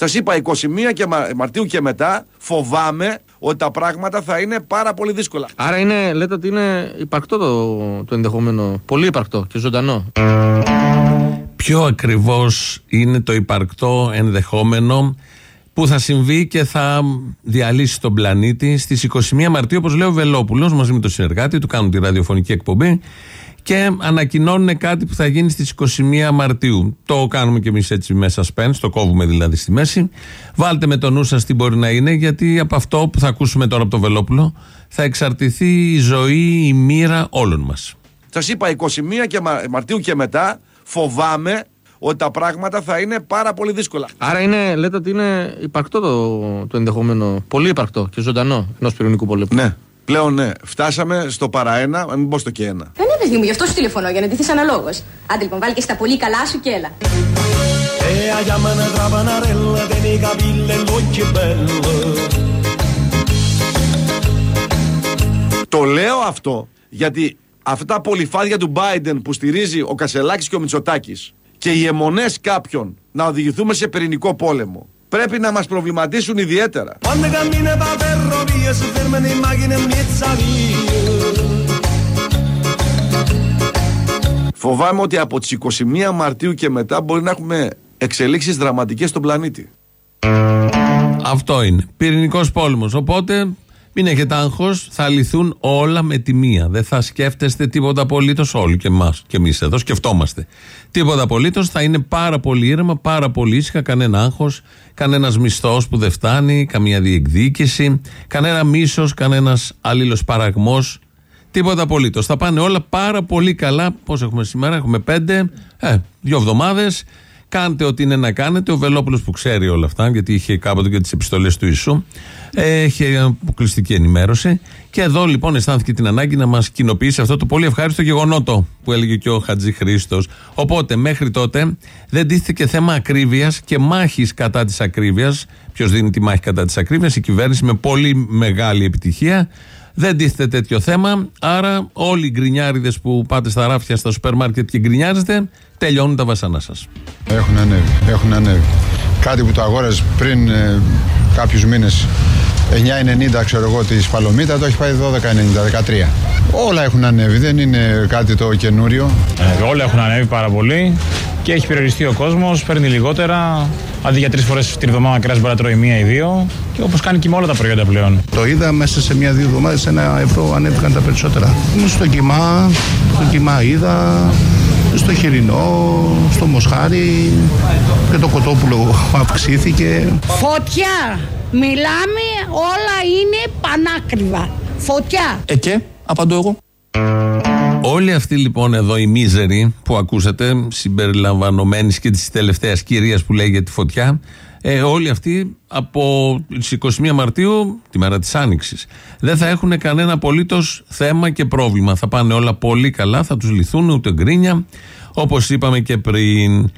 Σας είπα 21 και Μαρτίου και μετά φοβάμαι ότι τα πράγματα θα είναι πάρα πολύ δύσκολα. Άρα είναι, λέτε ότι είναι υπαρκτό το, το ενδεχόμενο. Πολύ υπαρκτό και ζωντανό. Ποιο ακριβώς είναι το υπαρκτό ενδεχόμενο που θα συμβεί και θα διαλύσει τον πλανήτη; Στις 21 Μαρτίου, όπως λέει ο Βελόπουλος μαζί με τον συνεργάτη του, κάνουν τη ραδιοφωνική εκπομπή και ανακοινώνουν κάτι που θα γίνει στις 21 Μαρτίου. Το κάνουμε και εμείς έτσι μέσα σπεν, το κόβουμε δηλαδή στη μέση. Βάλτε με το νου σας τι μπορεί να είναι, γιατί από αυτό που θα ακούσουμε τώρα από το Βελόπουλο θα εξαρτηθεί η ζωή, η μοίρα όλων μας. Σας είπα 21 και Μαρτίου και μετά φοβάμαι ότι τα πράγματα θα είναι πάρα πολύ δύσκολα. Άρα είναι, λέτε ότι είναι υπαρκτό το, το ενδεχόμενο, πολύ υπαρκτό και ζωντανό ενός πυρηνικού πολέμου. Ναι. Πλέον ναι, φτάσαμε στο παρά ένα, μην πω στο και ένα. Δεν είναι μου, γι' αυτό σου τηλεφωνώ, για να ντυθείς αναλόγως. Άντε λοιπόν, βάλει και στα πολύ καλά σου και έλα. Το λέω αυτό γιατί αυτά τα πολυφάδια του Biden που στηρίζει ο Κασελάκης και ο Μητσοτάκης και οι αιμονές κάποιων να οδηγηθούμε σε πυρηνικό πόλεμο πρέπει να μας προβληματίσουν ιδιαίτερα. Φοβάμαι ότι από τις 21 Μαρτίου και μετά μπορεί να έχουμε εξελίξεις δραματικές στον πλανήτη. Αυτό είναι. Πυρηνικός πόλεμος. Οπότε μην έχετε άγχος, θα λυθούν όλα με τη μία. Δεν θα σκέφτεστε τίποτα απολύτως όλοι και εμάς. Και εμείς εδώ σκεφτόμαστε. Τίποτα απολύτως, θα είναι πάρα πολύ ήρεμα, πάρα πολύ ήσυχα, κανένα άγχος, κανένας μισθός που δεν φτάνει, καμία διεκδίκηση, κανένα μίσος, κανένας παραγμός. Τίποτα απολύτως. Θα πάνε όλα πάρα πολύ καλά. Πώς έχουμε σήμερα, έχουμε πέντε, ε, δύο εβδομάδες. Κάντε ό,τι είναι να κάνετε. Ο Βελόπουλος που ξέρει όλα αυτά, γιατί είχε κάποτε και τις επιστολές του Ιησού, έχει αποκλειστική ενημέρωση. Και εδώ λοιπόν αισθάνθηκε την ανάγκη να μας κοινοποιήσει αυτό το πολύ ευχάριστο γεγονότο που έλεγε και ο Χατζη Χρήστος. Οπότε μέχρι τότε δεν τίθεται θέμα ακρίβειας και μάχης κατά της ακρίβειας. Ποιος δίνει τη μάχη κατά της ακρίβειας, η κυβέρνηση με πολύ μεγάλη επιτυχία. Δεν τίθεται τέτοιο θέμα. Άρα, όλοι οι γκρινιάριδες που πάτε στα ράφια, στα σούπερ μάρκετ και γκρινιάζετε, τελειώνουν τα βασανά σας. Έχουν ανέβει. Έχουν ανέβει. Κάτι που το αγόραζες πριν ε, κάποιους μήνες 9,90 ξέρω εγώ της Παλωμίτα, το έχει πάει 12,90, 13. Όλα έχουν ανέβει, δεν είναι κάτι το καινούριο. Ε, όλα έχουν ανέβει πάρα πολύ και έχει περιοριστεί ο κόσμος, παίρνει λιγότερα. Αντί για τρεις φορές την εβδομάδα κρέα μπορεί να τρώει μία ή δύο. Και όπως κάνει και με όλα τα προϊόντα πλέον. Το είδα μέσα σε μία-δύο εβδομάδες, ένα ευρώ ανέβηκαν τα περισσότερα. Στο κοιμά, στο κοιμά είδα, στο χοιρινό, στο μοσχάρι και το κοτόπουλο αυξήθηκε. Φωτιά! Μιλάμε, όλα είναι πανάκριβα. Φωτιά! Ε και, απαντώ εγώ. Όλοι αυτοί λοιπόν εδώ οι μίζεροι που ακούσατε, συμπεριλαμβανομένης και της τελευταίας κυρίας που λέει για τη φωτιά, ε, όλοι αυτοί από τις 21 Μαρτίου, τη μέρα της Άνοιξης, δεν θα έχουν κανένα απολύτως θέμα και πρόβλημα. Θα πάνε όλα πολύ καλά, θα τους λυθούν ούτε γκρίνια, όπως είπαμε και πριν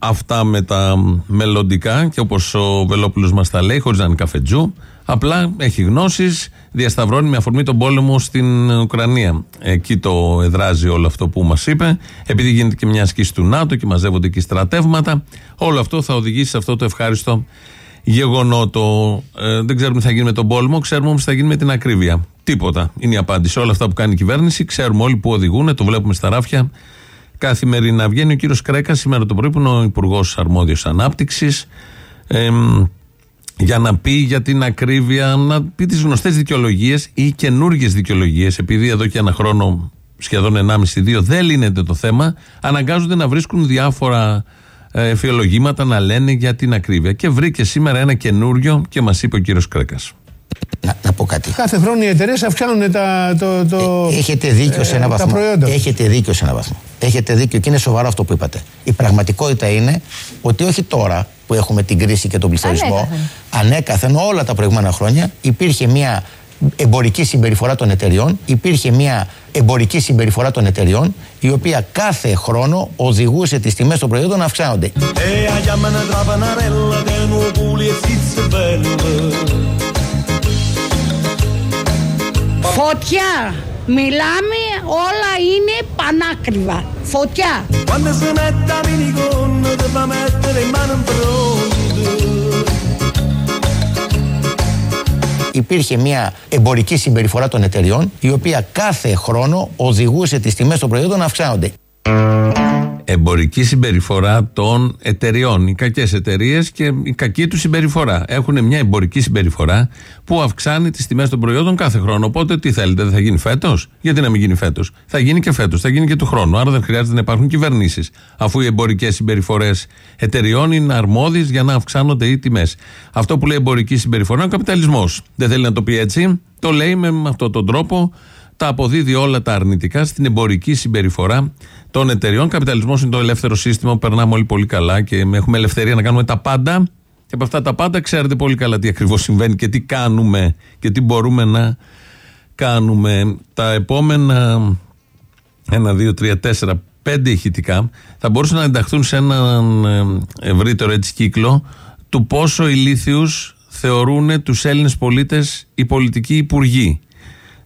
αυτά με τα μελλοντικά και όπως ο Βελόπουλος μας τα λέει, χωρίς να είναι καφετζού, Απλά έχει γνώσεις, διασταυρώνει με αφορμή τον πόλεμο στην Ουκρανία. Εκεί το εδράζει όλο αυτό που μας είπε. Επειδή γίνεται και μια ασκήση του ΝΑΤΟ και μαζεύονται εκεί στρατεύματα, όλο αυτό θα οδηγήσει σε αυτό το ευχάριστο γεγονότο. Ε, δεν ξέρουμε τι θα γίνει με τον πόλεμο, ξέρουμε όμως τι θα γίνει με την ακρίβεια. Τίποτα είναι η απάντηση. Όλα αυτά που κάνει η κυβέρνηση, ξέρουμε όλοι που οδηγούν, το βλέπουμε στα ράφια. Καθημερινά βγαίνει ο κύριος Κρέκας σήμερα το πρωί που είναι ο Υπουργός Αρμόδιος Ανάπτυξης. Ε, για να πει για την ακρίβεια, να πει τις γνωστές δικαιολογίες ή καινούργιες δικαιολογίες, επειδή εδώ και ένα χρόνο, σχεδόν 1,5-2, δεν λύνεται το θέμα, αναγκάζονται να βρίσκουν διάφορα ε, να λένε για την ακρίβεια. Και βρήκε σήμερα ένα καινούριο και μας είπε ο κύριος Κρέκας. Να, να, πω κάτι. Κάθε χρόνο οι εταιρείες αυξάνουν τα, το, το, ε, έχετε δίκιο σε ένα ε, βαθμό. Έχετε δίκιο σε ένα βαθμό. Έχετε δίκιο και είναι σοβαρό αυτό που είπατε. Η πραγματικότητα είναι ότι όχι τώρα που έχουμε την κρίση και τον πληθωρισμό, ανέκαθεν, ανέκαθεν όλα τα προηγούμενα χρόνια υπήρχε μια εμπορική συμπεριφορά των εταιριών, υπήρχε μια εμπορική συμπεριφορά των εταιριών η οποία κάθε χρόνο οδηγούσε τις τιμές των προϊόντων να αυξάνονται. Φωτιά! Μιλάμε, όλα είναι πανάκριβα. Φωτιά. Υπήρχε μια εμπορική συμπεριφορά των εταιριών η οποία κάθε χρόνο οδηγούσε τις τιμές των προϊόντων να αυξάνονται εμπορική συμπεριφορά των εταιριών. Οι κακές εταιρείες και η κακή τους συμπεριφορά. Έχουν μια εμπορική συμπεριφορά που αυξάνει τις τιμές των προϊόντων κάθε χρόνο. Οπότε τι θέλετε, δεν θα γίνει φέτος; Γιατί να μην γίνει φέτος; Θα γίνει και φέτος, θα γίνει και του χρόνου. Άρα δεν χρειάζεται να υπάρχουν κυβερνήσεις. Αφού οι εμπορικές συμπεριφορές εταιριών είναι αρμόδιες για να αυξάνονται οι τιμές. Αυτό που λέει εμπορική συμπεριφορά είναι ο καπιταλισμός. Δεν θέλει να το πει έτσι. Το λέει με αυτόν τον τρόπο τα αποδίδει όλα τα αρνητικά στην εμπορική συμπεριφορά των εταιριών. Καπιταλισμός είναι το ελεύθερο σύστημα που περνάμε όλοι πολύ καλά και έχουμε ελευθερία να κάνουμε τα πάντα. Και από αυτά τα πάντα ξέρετε πολύ καλά τι ακριβώς συμβαίνει και τι κάνουμε και τι μπορούμε να κάνουμε. Τα επόμενα ένα, δύο, τρία, τέσσερα, πέντε ηχητικά θα μπορούσαν να ενταχθούν σε έναν ε, ευρύτερο έτσι κύκλο του πόσο ηλίθιους θεωρούν τους Έλληνες πολίτες οι πολιτικοί υπουργοί.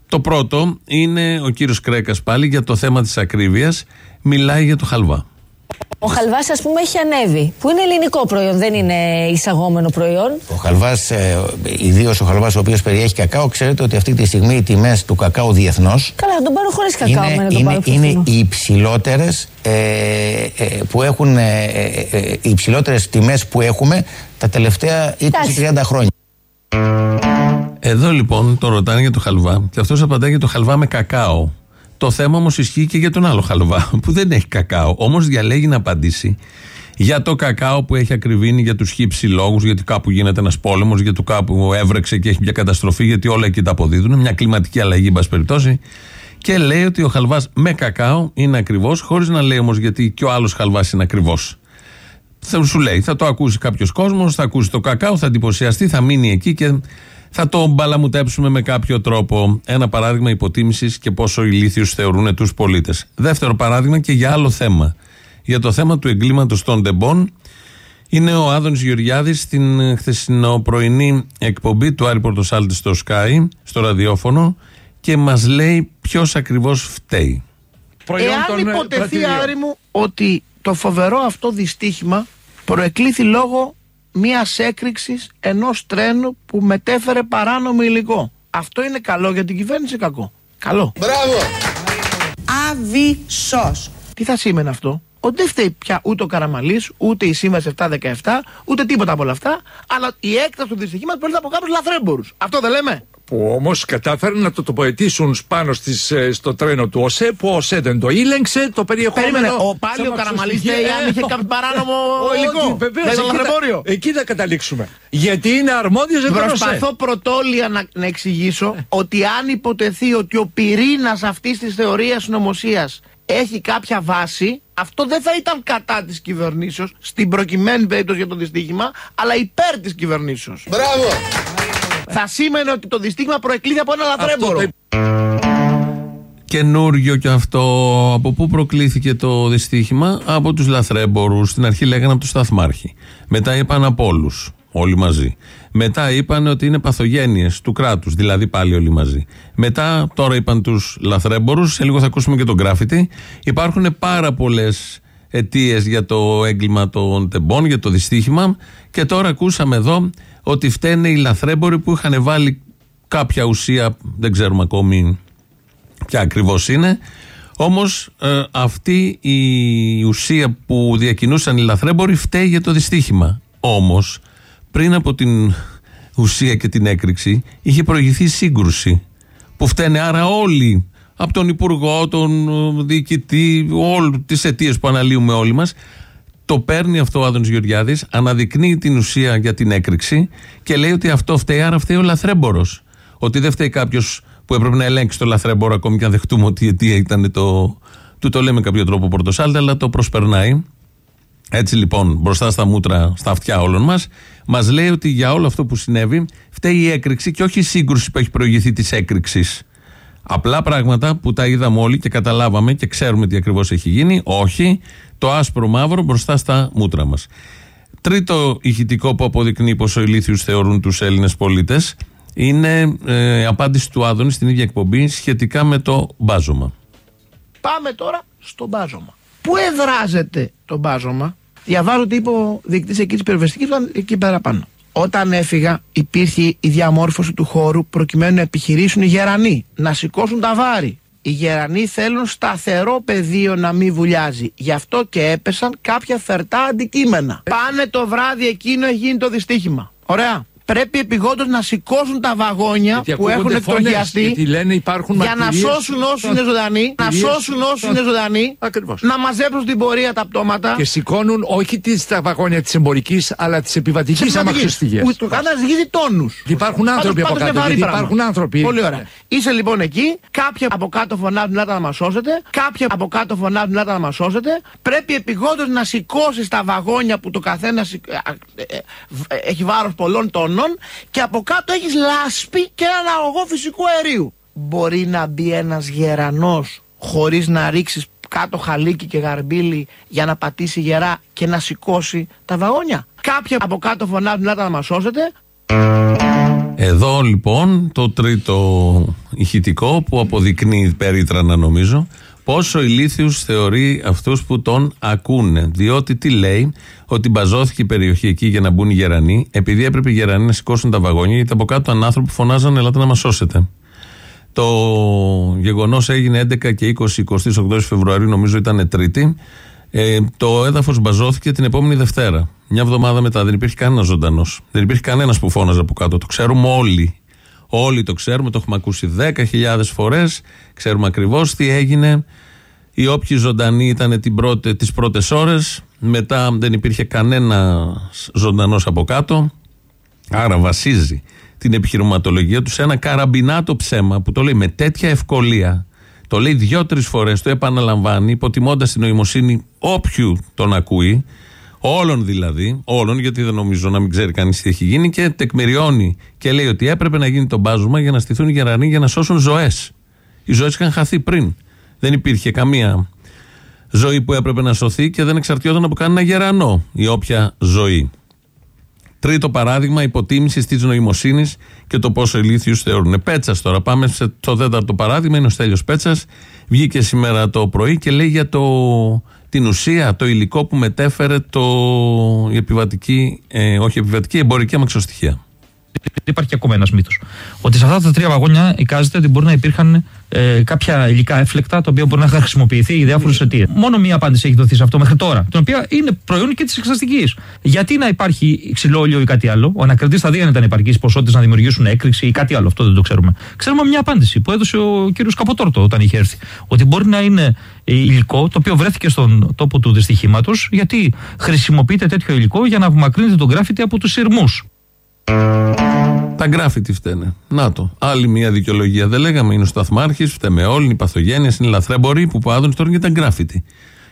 Το πρώτο είναι ο κύριος Κρέκας πάλι για το θέμα της ακρίβειας. Μιλάει για το χαλβά. Ο χαλβάς, ας πούμε, έχει ανέβει. Που είναι ελληνικό προϊόν, δεν είναι εισαγόμενο προϊόν. Ο χαλβάς, ε, ιδίως ο χαλβάς ο οποίος περιέχει κακάο, ξέρετε ότι αυτή τη στιγμή οι τιμές του κακάου διεθνώς. Καλά, θα τον πάρω χωρίς κακάο. Είναι, τον είναι, είναι οι υψηλότερες ε, ε, που έχουν. Ε, ε, ε οι υψηλότερες τιμές που έχουμε τα τελευταία 20-30 χρόνια. Εδώ λοιπόν το ρωτάνε για το χαλβά και αυτός απαντάει για το χαλβά με κακάο. Το θέμα όμως ισχύει και για τον άλλο χαλβά που δεν έχει κακάο. Όμως διαλέγει να απαντήσει για το κακάο που έχει ακριβήνει για τους χύψη λόγους, γιατί κάπου γίνεται ένας πόλεμος, γιατί κάπου έβρεξε και έχει μια καταστροφή, γιατί όλα εκεί τα αποδίδουν. Μια κλιματική αλλαγή, εν περιπτώσει. Και λέει ότι ο χαλβάς με κακάο είναι ακριβώς, χωρίς να λέει όμως γιατί και ο άλλος χαλβάς είναι ακριβώς. Θα σου λέει, θα το ακούσει κάποιος κόσμος, θα ακούσει το κακάο, θα εντυπωσιαστεί, θα μείνει εκεί και θα το μπαλαμουτέψουμε με κάποιο τρόπο. Ένα παράδειγμα υποτίμησης και πόσο ηλίθιους θεωρούν τους πολίτες. Δεύτερο παράδειγμα και για άλλο θέμα. Για το θέμα του εγκλήματος των Ντεμπών. Είναι ο Άδωνης Γεωργιάδης στην χθεσινοπρωινή εκπομπή του Άρη Πορτοσάλτη στο Sky, στο ραδιόφωνο και μας λέει ποιος ακριβώς φταίει. Εάν ε, υποτεθεί Άρη μου ότι το φοβερό αυτό δυστύχημα προεκλήθη λόγω μιας έκρηξης ενός τρένου που μετέφερε παράνομο υλικό. Αυτό είναι καλό για την κυβέρνηση κακό; Καλό. Μπράβο. Αβυσό. Τι θα σήμαινε αυτό; Ότι δεν φταίει πια ούτε ο Καραμαλής, ούτε η Σύμβαση 717, ούτε τίποτα από όλα αυτά. Αλλά η έκταση του δυστυχήματος προέρχεται από κάποιους λαθρέμπορους. Αυτό δεν λέμε που όμως κατάφεραν να το τοποθετήσουν πάνω στις, ε, στο τρένο του ΟΣΕ, που ο ΟΣΕ δεν το ήλεγξε, το περιεχόμενο. Περίμενε, ο πάλι ο Καραμαλής λέει αν είχε κάποιο παράνομο υλικό. Βεβαίως. Εκεί θα καταλήξουμε. Γιατί είναι αρμόδιος για Προσπαθώ πρωτόλια να, να εξηγήσω ότι αν υποτεθεί ότι ο πυρήνας αυτής της θεωρίας συνωμοσία έχει κάποια βάση, αυτό δεν θα ήταν κατά της κυβερνήσεως, στην προκειμένη περίπτωση για το δυστύχημα, αλλά υπέρ της κυβερνήσεως. Μπράβο! Θα σήμαινε ότι το δυστύχημα προεκλήθη από ένα λαθρέμπορο. Καινούριο και αυτό. Από πού προκλήθηκε το δυστύχημα, από τους λαθρέμπορους. Στην αρχή λέγανε από τους σταθμάρχη. Μετά είπαν από όλους. Όλοι μαζί. Μετά είπαν ότι είναι παθογένειες του κράτους, δηλαδή πάλι όλοι μαζί. Μετά, τώρα είπαν τους λαθρέμπορους, σε λίγο θα ακούσουμε και τον γκράφιτι. Υπάρχουν πάρα πολλές αιτίες για το έγκλημα των τεμπών, για το δυστύχημα. Και τώρα ακούσαμε εδώ ότι φταίνε οι λαθρέμποροι που είχαν βάλει κάποια ουσία, δεν ξέρουμε ακόμη ποια ακριβώς είναι. Όμως ε, αυτή η ουσία που διακινούσαν οι λαθρέμποροι φταίει για το δυστύχημα. Όμως πριν από την ουσία και την έκρηξη είχε προηγηθεί σύγκρουση. Που φταίνε άρα όλοι από τον Υπουργό, τον ε, Διοικητή, όλε τις αιτίες που αναλύουμε όλοι μας, το παίρνει αυτό ο Άδωνης Γεωργιάδης, αναδεικνύει την ουσία για την έκρηξη και λέει ότι αυτό φταίει, άρα φταίει ο λαθρέμπορος. Ότι δεν φταίει κάποιος που έπρεπε να ελέγξει το λαθρέμπορο, ακόμη και αν δεχτούμε ότι η αιτία ήταν το. Του το λέει με κάποιο τρόπο πορτοσάλτε, αλλά το προσπερνάει. Έτσι λοιπόν, μπροστά στα μούτρα, στα αυτιά όλων μας, μας λέει ότι για όλο αυτό που συνέβη φταίει η έκρηξη και όχι η σύγκρουση που έχει προηγηθεί της έκρηξης. Απλά πράγματα που τα είδαμε όλοι και καταλάβαμε και ξέρουμε τι ακριβώς έχει γίνει. Όχι, το άσπρο μαύρο μπροστά στα μούτρα μας. Τρίτο ηχητικό που αποδεικνύει πόσο ηλίθιους θεωρούν τους Έλληνες πολίτες είναι ε, απάντηση του Άδωνη στην ίδια εκπομπή σχετικά με το μπάζωμα. Πάμε τώρα στο μπάζωμα. Πού εδράζεται το μπάζωμα, διαβάζω ότι είπε ο διοικητής εκεί της πυροβεστική, εκεί πέρα πάνω. Όταν έφυγα, υπήρχε η διαμόρφωση του χώρου προκειμένου να επιχειρήσουν οι γερανοί, να σηκώσουν τα βάρη. Οι γερανοί θέλουν σταθερό πεδίο να μην βουλιάζει. Γι' αυτό και έπεσαν κάποια φερτά αντικείμενα. Πάνε το βράδυ εκείνο γίνει το δυστύχημα. Ωραία πρέπει επιγόντως να σηκώσουν τα βαγόνια Γιατί που έχουν ακούγονται φωνές, εκτροχιαστεί γιατί λένε υπάρχουν για να μαρτυρίες σώσουν όσου των- είναι ζωντανοί, να μαρτυρίες σώσουν όσου των- είναι ζωντανοί, Ακριβώς. να μαζέψουν στην πορεία τα πτώματα. Και σηκώνουν όχι τις, τα βαγόνια της εμπορικής, αλλά της επιβατικής Της αμαξοστοιχεία. Που το κάνας ζυγίζει τόνους. Υπάρχουν άνθρωποι από κάτω. Γιατί υπάρχουν άνθρωποι. Πολύ ωραία. Είσαι λοιπόν εκεί, κάποιοι από κάτω φωνάζουν να να μας σώσετε, κάποιοι από κάτω φωνάζουν να να μας σώσετε. Πρέπει επιγόντως να σηκώσεις τα βαγόνια που το καθένας σηκ- α, ε, ε, β- ε, έχει βάρος πολλών τόνων και από κάτω έχεις λάσπη και έναν αγωγό φυσικού αερίου. Μπορεί να μπει ένας γερανός χωρίς να ρίξεις κάτω χαλίκι και γαρμπίλι για να πατήσει γερά και να σηκώσει τα βαγόνια. Κάποιοι από κάτω φωνάζουν να μας σώσετε, Εδώ λοιπόν το τρίτο ηχητικό που αποδεικνύει περίτρανα νομίζω πόσο ηλίθιους θεωρεί αυτούς που τον ακούνε. Διότι τι λέει, ότι μπαζώθηκε η περιοχή εκεί για να μπουν οι γερανοί, επειδή έπρεπε οι γερανοί να σηκώσουν τα βαγόνια, γιατί από κάτω ήταν άνθρωποι που φωνάζαν Ελάτε να μας σώσετε. Το γεγονός έγινε 11 και 20, 28 Φεβρουαρίου, νομίζω ήταν Τρίτη. Ε, το έδαφος μπαζώθηκε την επόμενη Δευτέρα. Μια εβδομάδα μετά δεν υπήρχε κανένας ζωντανός. Δεν υπήρχε κανένας που φώναζε από κάτω. Το ξέρουμε όλοι. Όλοι το ξέρουμε, το έχουμε ακούσει 10.000 φορές. Ξέρουμε ακριβώς τι έγινε. Οι όποιοι ζωντανοί ήταν την πρώτη, τις πρώτες ώρες Μετά δεν υπήρχε κανένα ζωντανός από κάτω Άρα βασίζει την επιχειρηματολογία τους σε ένα καραμπινάτο ψέμα που το λέει με τέτοια ευκολία. Το λέει δυο-τρεις φορές, το επαναλαμβάνει, υποτιμώντας την νοημοσύνη όποιου τον ακούει, όλων δηλαδή, όλων, γιατί δεν νομίζω να μην ξέρει κανείς τι έχει γίνει, και τεκμηριώνει και λέει ότι έπρεπε να γίνει το μπάζουμα για να στηθούν οι γερανοί για να σώσουν ζωές. Οι ζωές είχαν χαθεί πριν. Δεν υπήρχε καμία ζωή που έπρεπε να σωθεί και δεν εξαρτιόταν από κανένα γερανό η όποια ζωή. Τρίτο παράδειγμα, υποτίμησης της νοημοσύνης και το πόσο ηλίθιους θεωρούν. Πέτσας τώρα. Πάμε στο τέταρτο παράδειγμα. Είναι ο Στέλιος Πέτσας. Βγήκε σήμερα το πρωί και λέει για το, την ουσία, το υλικό που μετέφερε το, η επιβατική, ε, όχι επιβατική, η εμπορική αμαξοστοιχεία. Υπάρχει και ακόμα ένας μύθος. Ότι σε αυτά τα τρία βαγόνια εικάζεται ότι μπορεί να υπήρχαν ε, κάποια υλικά έφλεκτα τα οποία μπορεί να είχαν χρησιμοποιηθεί για διάφορες αιτίες. Μόνο μία απάντηση έχει δοθεί σε αυτό μέχρι τώρα, την οποία είναι προϊόν και της εξαστική. Γιατί να υπάρχει ξυλόλιο ή κάτι άλλο, ο ανακριτής θα δει αν ήταν επαρκής ποσότητες να δημιουργήσουν έκρηξη ή κάτι άλλο. Αυτό δεν το ξέρουμε. Ξέρουμε μια απάντηση που έδωσε ο κύριος Καποτόρτο όταν είχε έρθει. Ότι μπορεί να είναι υλικό το οποίο βρέθηκε στον τόπο του δυστυχήματος, γιατί χρησιμοποιείται τέτοιο υλικό για να απομακρύνεται τον γκράφιτι από τους σειρμούς. Τα γκράφιτι φταίνε. Να το. Άλλη μια δικαιολογία. Δεν λέγαμε είναι ο σταθμάρχης, φταίμε όλοι, είναι οι παθογένειε, είναι οι λαθρέμποροι που πάδουν τώρα για τα γκράφιτι.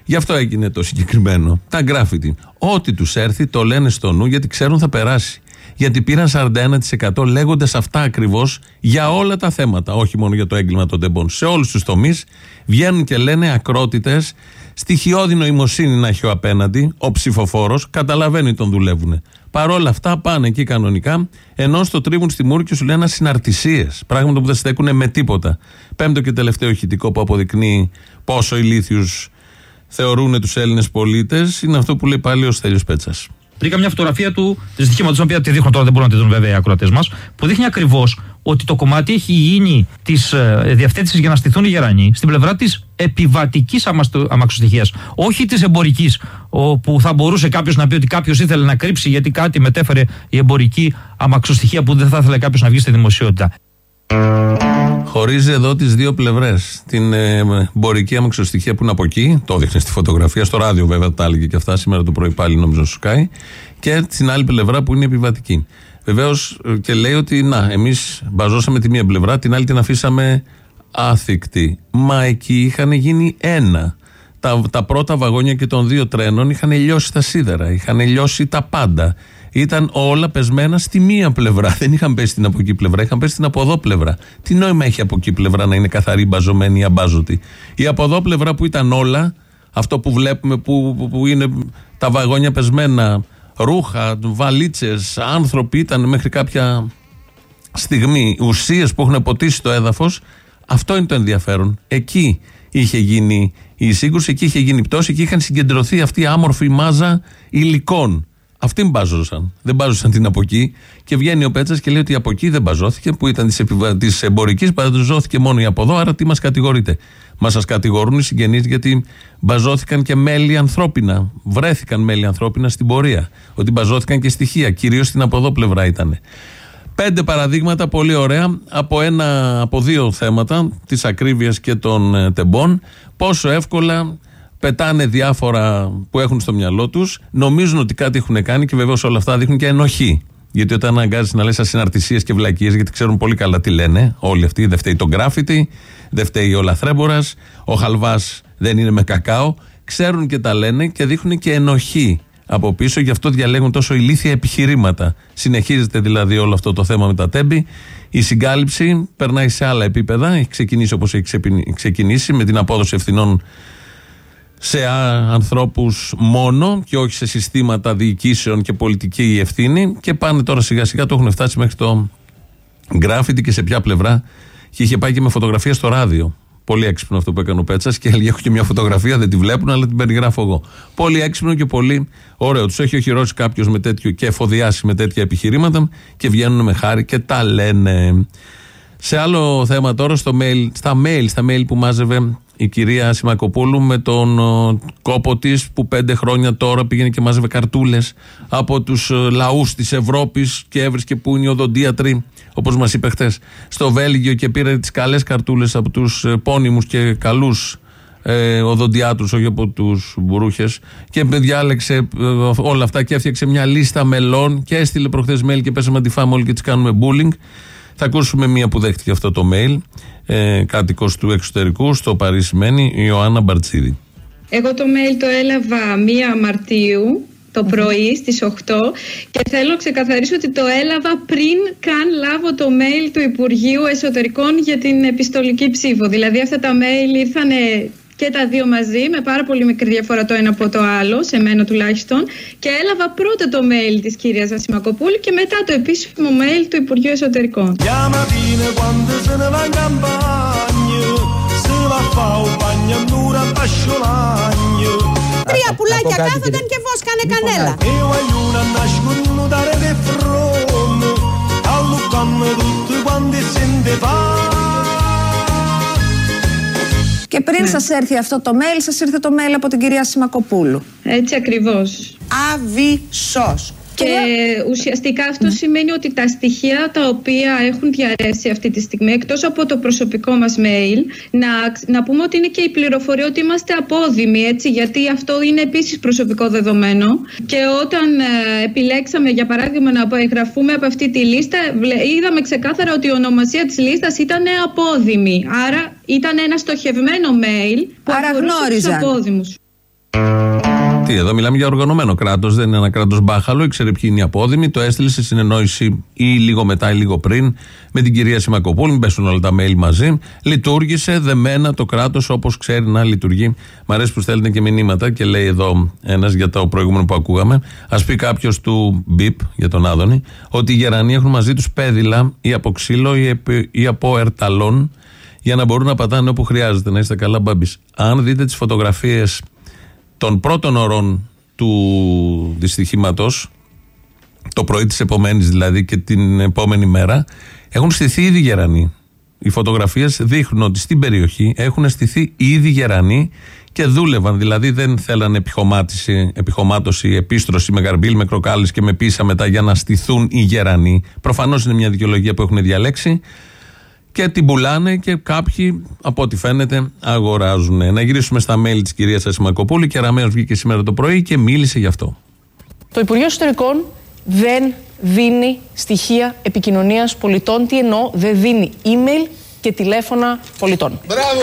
Γι' αυτό έγινε το συγκεκριμένο. Τα γκράφιτι. Ό,τι τους έρθει το λένε στο νου γιατί ξέρουν θα περάσει. Γιατί πήραν 41% λέγοντας αυτά ακριβώς για όλα τα θέματα. Όχι μόνο για το έγκλημα των τεμπών. Σε όλους τους τομείς βγαίνουν και λένε ακρότητες, στοιχειώδη νοημοσύνη να έχει ο απέναντι, ο ψηφοφόρος, καταλαβαίνει τον δουλεύουν. Παρ' όλα αυτά πάνε εκεί κανονικά, ενώ στο τρίβουν στη μούρη και σου λένε συναρτησίε. Πράγματα που δεν στέκουν με τίποτα. Πέμπτο και τελευταίο ηχητικό που αποδεικνύει πόσο ηλίθιους θεωρούν τους Έλληνες πολίτες είναι αυτό που λέει πάλι ο Στέλιος Πέτσας. Βρήκα μια φωτογραφία του δυστυχήματο, την οποία τη δείχνω τώρα, δεν μπορούν να τη δουν βέβαια οι ακροατές μας, που δείχνει ακριβώς ότι το κομμάτι έχει γίνει της ε, διευθέτησης για να στηθούν οι γερανοί στην πλευρά της επιβατικής αμαξοστοιχίας. Όχι της εμπορικής, όπου θα μπορούσε κάποιος να πει ότι κάποιος ήθελε να κρύψει γιατί κάτι μετέφερε η εμπορική αμαξοστοιχεία που δεν θα ήθελε κάποιος να βγει στη δημοσιότητα. Χωρίζει εδώ τις δύο πλευρές. Την ε, εμπορική αμαξοστοιχεία που είναι από εκεί, το έδειχνε στη φωτογραφία, στο ράδιο βέβαια τα έλεγε και αυτά, σήμερα το πρωί πάλι νομίζω σου Sky, και την άλλη πλευρά που είναι η επιβατική. Βεβαίως και λέει ότι να, εμείς μπαζώσαμε τη μία πλευρά, την άλλη την αφήσαμε άθικτη. Μα εκεί είχαν γίνει ένα. Τα, τα πρώτα βαγόνια και των δύο τρένων είχαν λιώσει τα σίδερα, είχαν λιώσει τα πάντα. Ήταν όλα πεσμένα στη μία πλευρά. Δεν είχαν πέσει την από εκεί πλευρά, είχαν πέσει την από εδώ πλευρά. Τι νόημα έχει από εκεί πλευρά να είναι καθαρή, μπαζωμένη ή αμπάζωτη. Η από εδώ πλευρά που ήταν όλα, αυτό που βλέπουμε που, που, που είναι τα βαγόνια πεσμένα, ρούχα, βαλίτσες, άνθρωποι ήταν μέχρι κάποια στιγμή, ουσίες που έχουν ποτίσει το έδαφος, αυτό είναι το ενδιαφέρον. Εκεί είχε γίνει η σύγκρουση, εκεί είχε γίνει η πτώση, εκεί είχαν συγκεντρωθεί αυτή η άμορφη μάζα υλικών. Αυτοί μπάζωσαν. Δεν μπάζωσαν την από εκεί. Και βγαίνει ο Πέτσας και λέει ότι από εκεί δεν μπαζώθηκε, που ήταν της επιβα... εμπορικής, μπαζώθηκε μόνο η από εδώ. Άρα τι μας κατηγορείτε. Μα σας κατηγορούν οι συγγενείς γιατί μπαζώθηκαν και μέλη ανθρώπινα. Βρέθηκαν μέλη ανθρώπινα στην πορεία. Ότι μπαζώθηκαν και στοιχεία. Κυρίως στην από εδώ πλευρά ήταν. Πέντε παραδείγματα πολύ ωραία από, ένα, από δύο θέματα της ακρίβειας και των ε, τεμπών. Πόσο εύκολα πετάνε διάφορα που έχουν στο μυαλό τους, νομίζουν ότι κάτι έχουν κάνει και βεβαίως όλα αυτά δείχνουν και ενοχή. Γιατί όταν αναγκάζει να λες ασυναρτησίες και βλακίες, γιατί ξέρουν πολύ καλά τι λένε όλοι αυτοί, δεν φταίει το γκράφιτι, δεν φταίει ο λαθρέμπορα, ο χαλβάς δεν είναι με κακάο. Ξέρουν και τα λένε και δείχνουν και ενοχή από πίσω, γι' αυτό διαλέγουν τόσο ηλίθια επιχειρήματα. Συνεχίζεται δηλαδή όλο αυτό το θέμα με τα τέμπη. Η συγκάλυψη περνάει σε άλλα επίπεδα. Έχει ξεκινήσει όπως έχει ξεκινήσει με την απόδοση ευθυνών σε ανθρώπους μόνο και όχι σε συστήματα διοικήσεων και πολιτική ευθύνη. Και πάνε τώρα σιγά σιγά, το έχουν φτάσει μέχρι το γκράφιτι και σε ποια πλευρά. Και είχε πάει και με φωτογραφία στο ράδιο. Πολύ έξυπνο αυτό που έκανε ο Πέτσας και έλεγε: Έχω και μια φωτογραφία, δεν τη βλέπουν, αλλά την περιγράφω εγώ. Πολύ έξυπνο και πολύ ωραίο. Τους έχει οχυρώσει κάποιος με τέτοιο και εφοδιάσει με τέτοια επιχειρήματα και βγαίνουν με χάρη και τα λένε. Σε άλλο θέμα τώρα, στο mail, στα mail, στα mail που μάζευε η κυρία Σιμακοπούλου με τον κόπο της που πέντε χρόνια τώρα πήγαινε και μάζευε καρτούλες από τους ε, λαούς της Ευρώπης και έβρισκε που είναι οι οδοντίατροι, όπως μας είπε χθες, στο Βέλγιο και πήρε τις καλές καρτούλες από τους πόνιμους και καλούς ε, οδοντιάτρους, όχι από τους μπουρούχες. Και διάλεξε ε, όλα αυτά και έφτιαξε μια λίστα μελών και έστειλε προχθές mail και πέσαμε τη φάμε όλοι και τι κάνουμε bullying. Θα ακούσουμε μία που δέχτηκε αυτό το mail, ε, κάτοικος του εξωτερικού, στο Παρίσι μένει, η Ιωάννα Μπαρτσίδη. Εγώ το mail το έλαβα 1 Μαρτίου το πρωί στις 8 και θέλω να ξεκαθαρίσω ότι το έλαβα πριν καν λάβω το mail του Υπουργείου Εσωτερικών για την επιστολική ψήφο. Δηλαδή αυτά τα mail ήρθαν και τα δύο μαζί, με πάρα πολύ μικρή διαφορά το ένα από το άλλο, σε μένα τουλάχιστον. Και έλαβα πρώτα το mail της κυρίας Ασημακοπούλη και μετά το επίσημο mail του Υπουργείου Εσωτερικών. Τρία πουλάκια κάθονταν και βόσκανε κανέλα. Και πριν ναι. σας έρθει αυτό το mail, σας ήρθε το mail από την κυρία Σιμακοπούλου. Έτσι ακριβώς. Αβυσσός. Και ουσιαστικά αυτό ναι. σημαίνει ότι τα στοιχεία τα οποία έχουν διαρρέσει αυτή τη στιγμή, εκτός από το προσωπικό μας mail, να, να πούμε ότι είναι και η πληροφορία ότι είμαστε απόδημοι, έτσι, γιατί αυτό είναι επίσης προσωπικό δεδομένο. Και όταν ε, επιλέξαμε, για παράδειγμα, να εγγραφούμε από αυτή τη λίστα, είδαμε ξεκάθαρα ότι η ονομασία της λίστας ήταν απόδημη. Άρα ήταν ένα στοχευμένο mail που Άρα γνώριζαν. τους απόδημους. Τι, εδώ μιλάμε για οργανωμένο κράτος, δεν είναι ένα κράτος μπάχαλο. Ήξερε ποιοι είναι οι απόδημοι, το έστειλε σε συνεννόηση ή λίγο μετά ή λίγο πριν με την κυρία Σιμακοπούλη. Μην πέσουν όλα τα mail μαζί. Λειτουργήσε δεμένα το κράτος όπως ξέρει να λειτουργεί. Μ' αρέσει που στέλνετε και μηνύματα και λέει εδώ ένας για το προηγούμενο που ακούγαμε. Α πει κάποιος του Μπίπ για τον Άδωνη ότι οι γερανοί έχουν μαζί τους πέδιλα ή από ξύλο ή από ερταλόν για να μπορούν να πατάνε όπου χρειάζεται. Να είστε καλά, μπάμπη. Αν δείτε τις φωτογραφίες των πρώτων ωρών του δυστυχήματος, το πρωί της επομένης δηλαδή και την επόμενη μέρα, έχουν στηθεί ήδη γερανοί. Οι φωτογραφίες δείχνουν ότι στην περιοχή έχουν στηθεί ήδη γερανοί και δούλευαν. Δηλαδή δεν θέλανε επιχωμάτωση, επιχωμάτωση επίστρωση με γαρμπίλ, με κροκάλες και με πίσα μετά για να στηθούν οι γερανοί. Προφανώς είναι μια δικαιολογία που έχουν διαλέξει και την πουλάνε και κάποιοι, από ό,τι φαίνεται, αγοράζουν. Να γυρίσουμε στα mail της κυρίας Ασημακοπούλη και Ραμαίο βγήκε σήμερα το πρωί και μίλησε γι' αυτό. Το Υπουργείο Εσωτερικών δεν δίνει στοιχεία επικοινωνίας πολιτών. Τι εννοώ, δεν δίνει email και τηλέφωνα πολιτών. Μπράβο!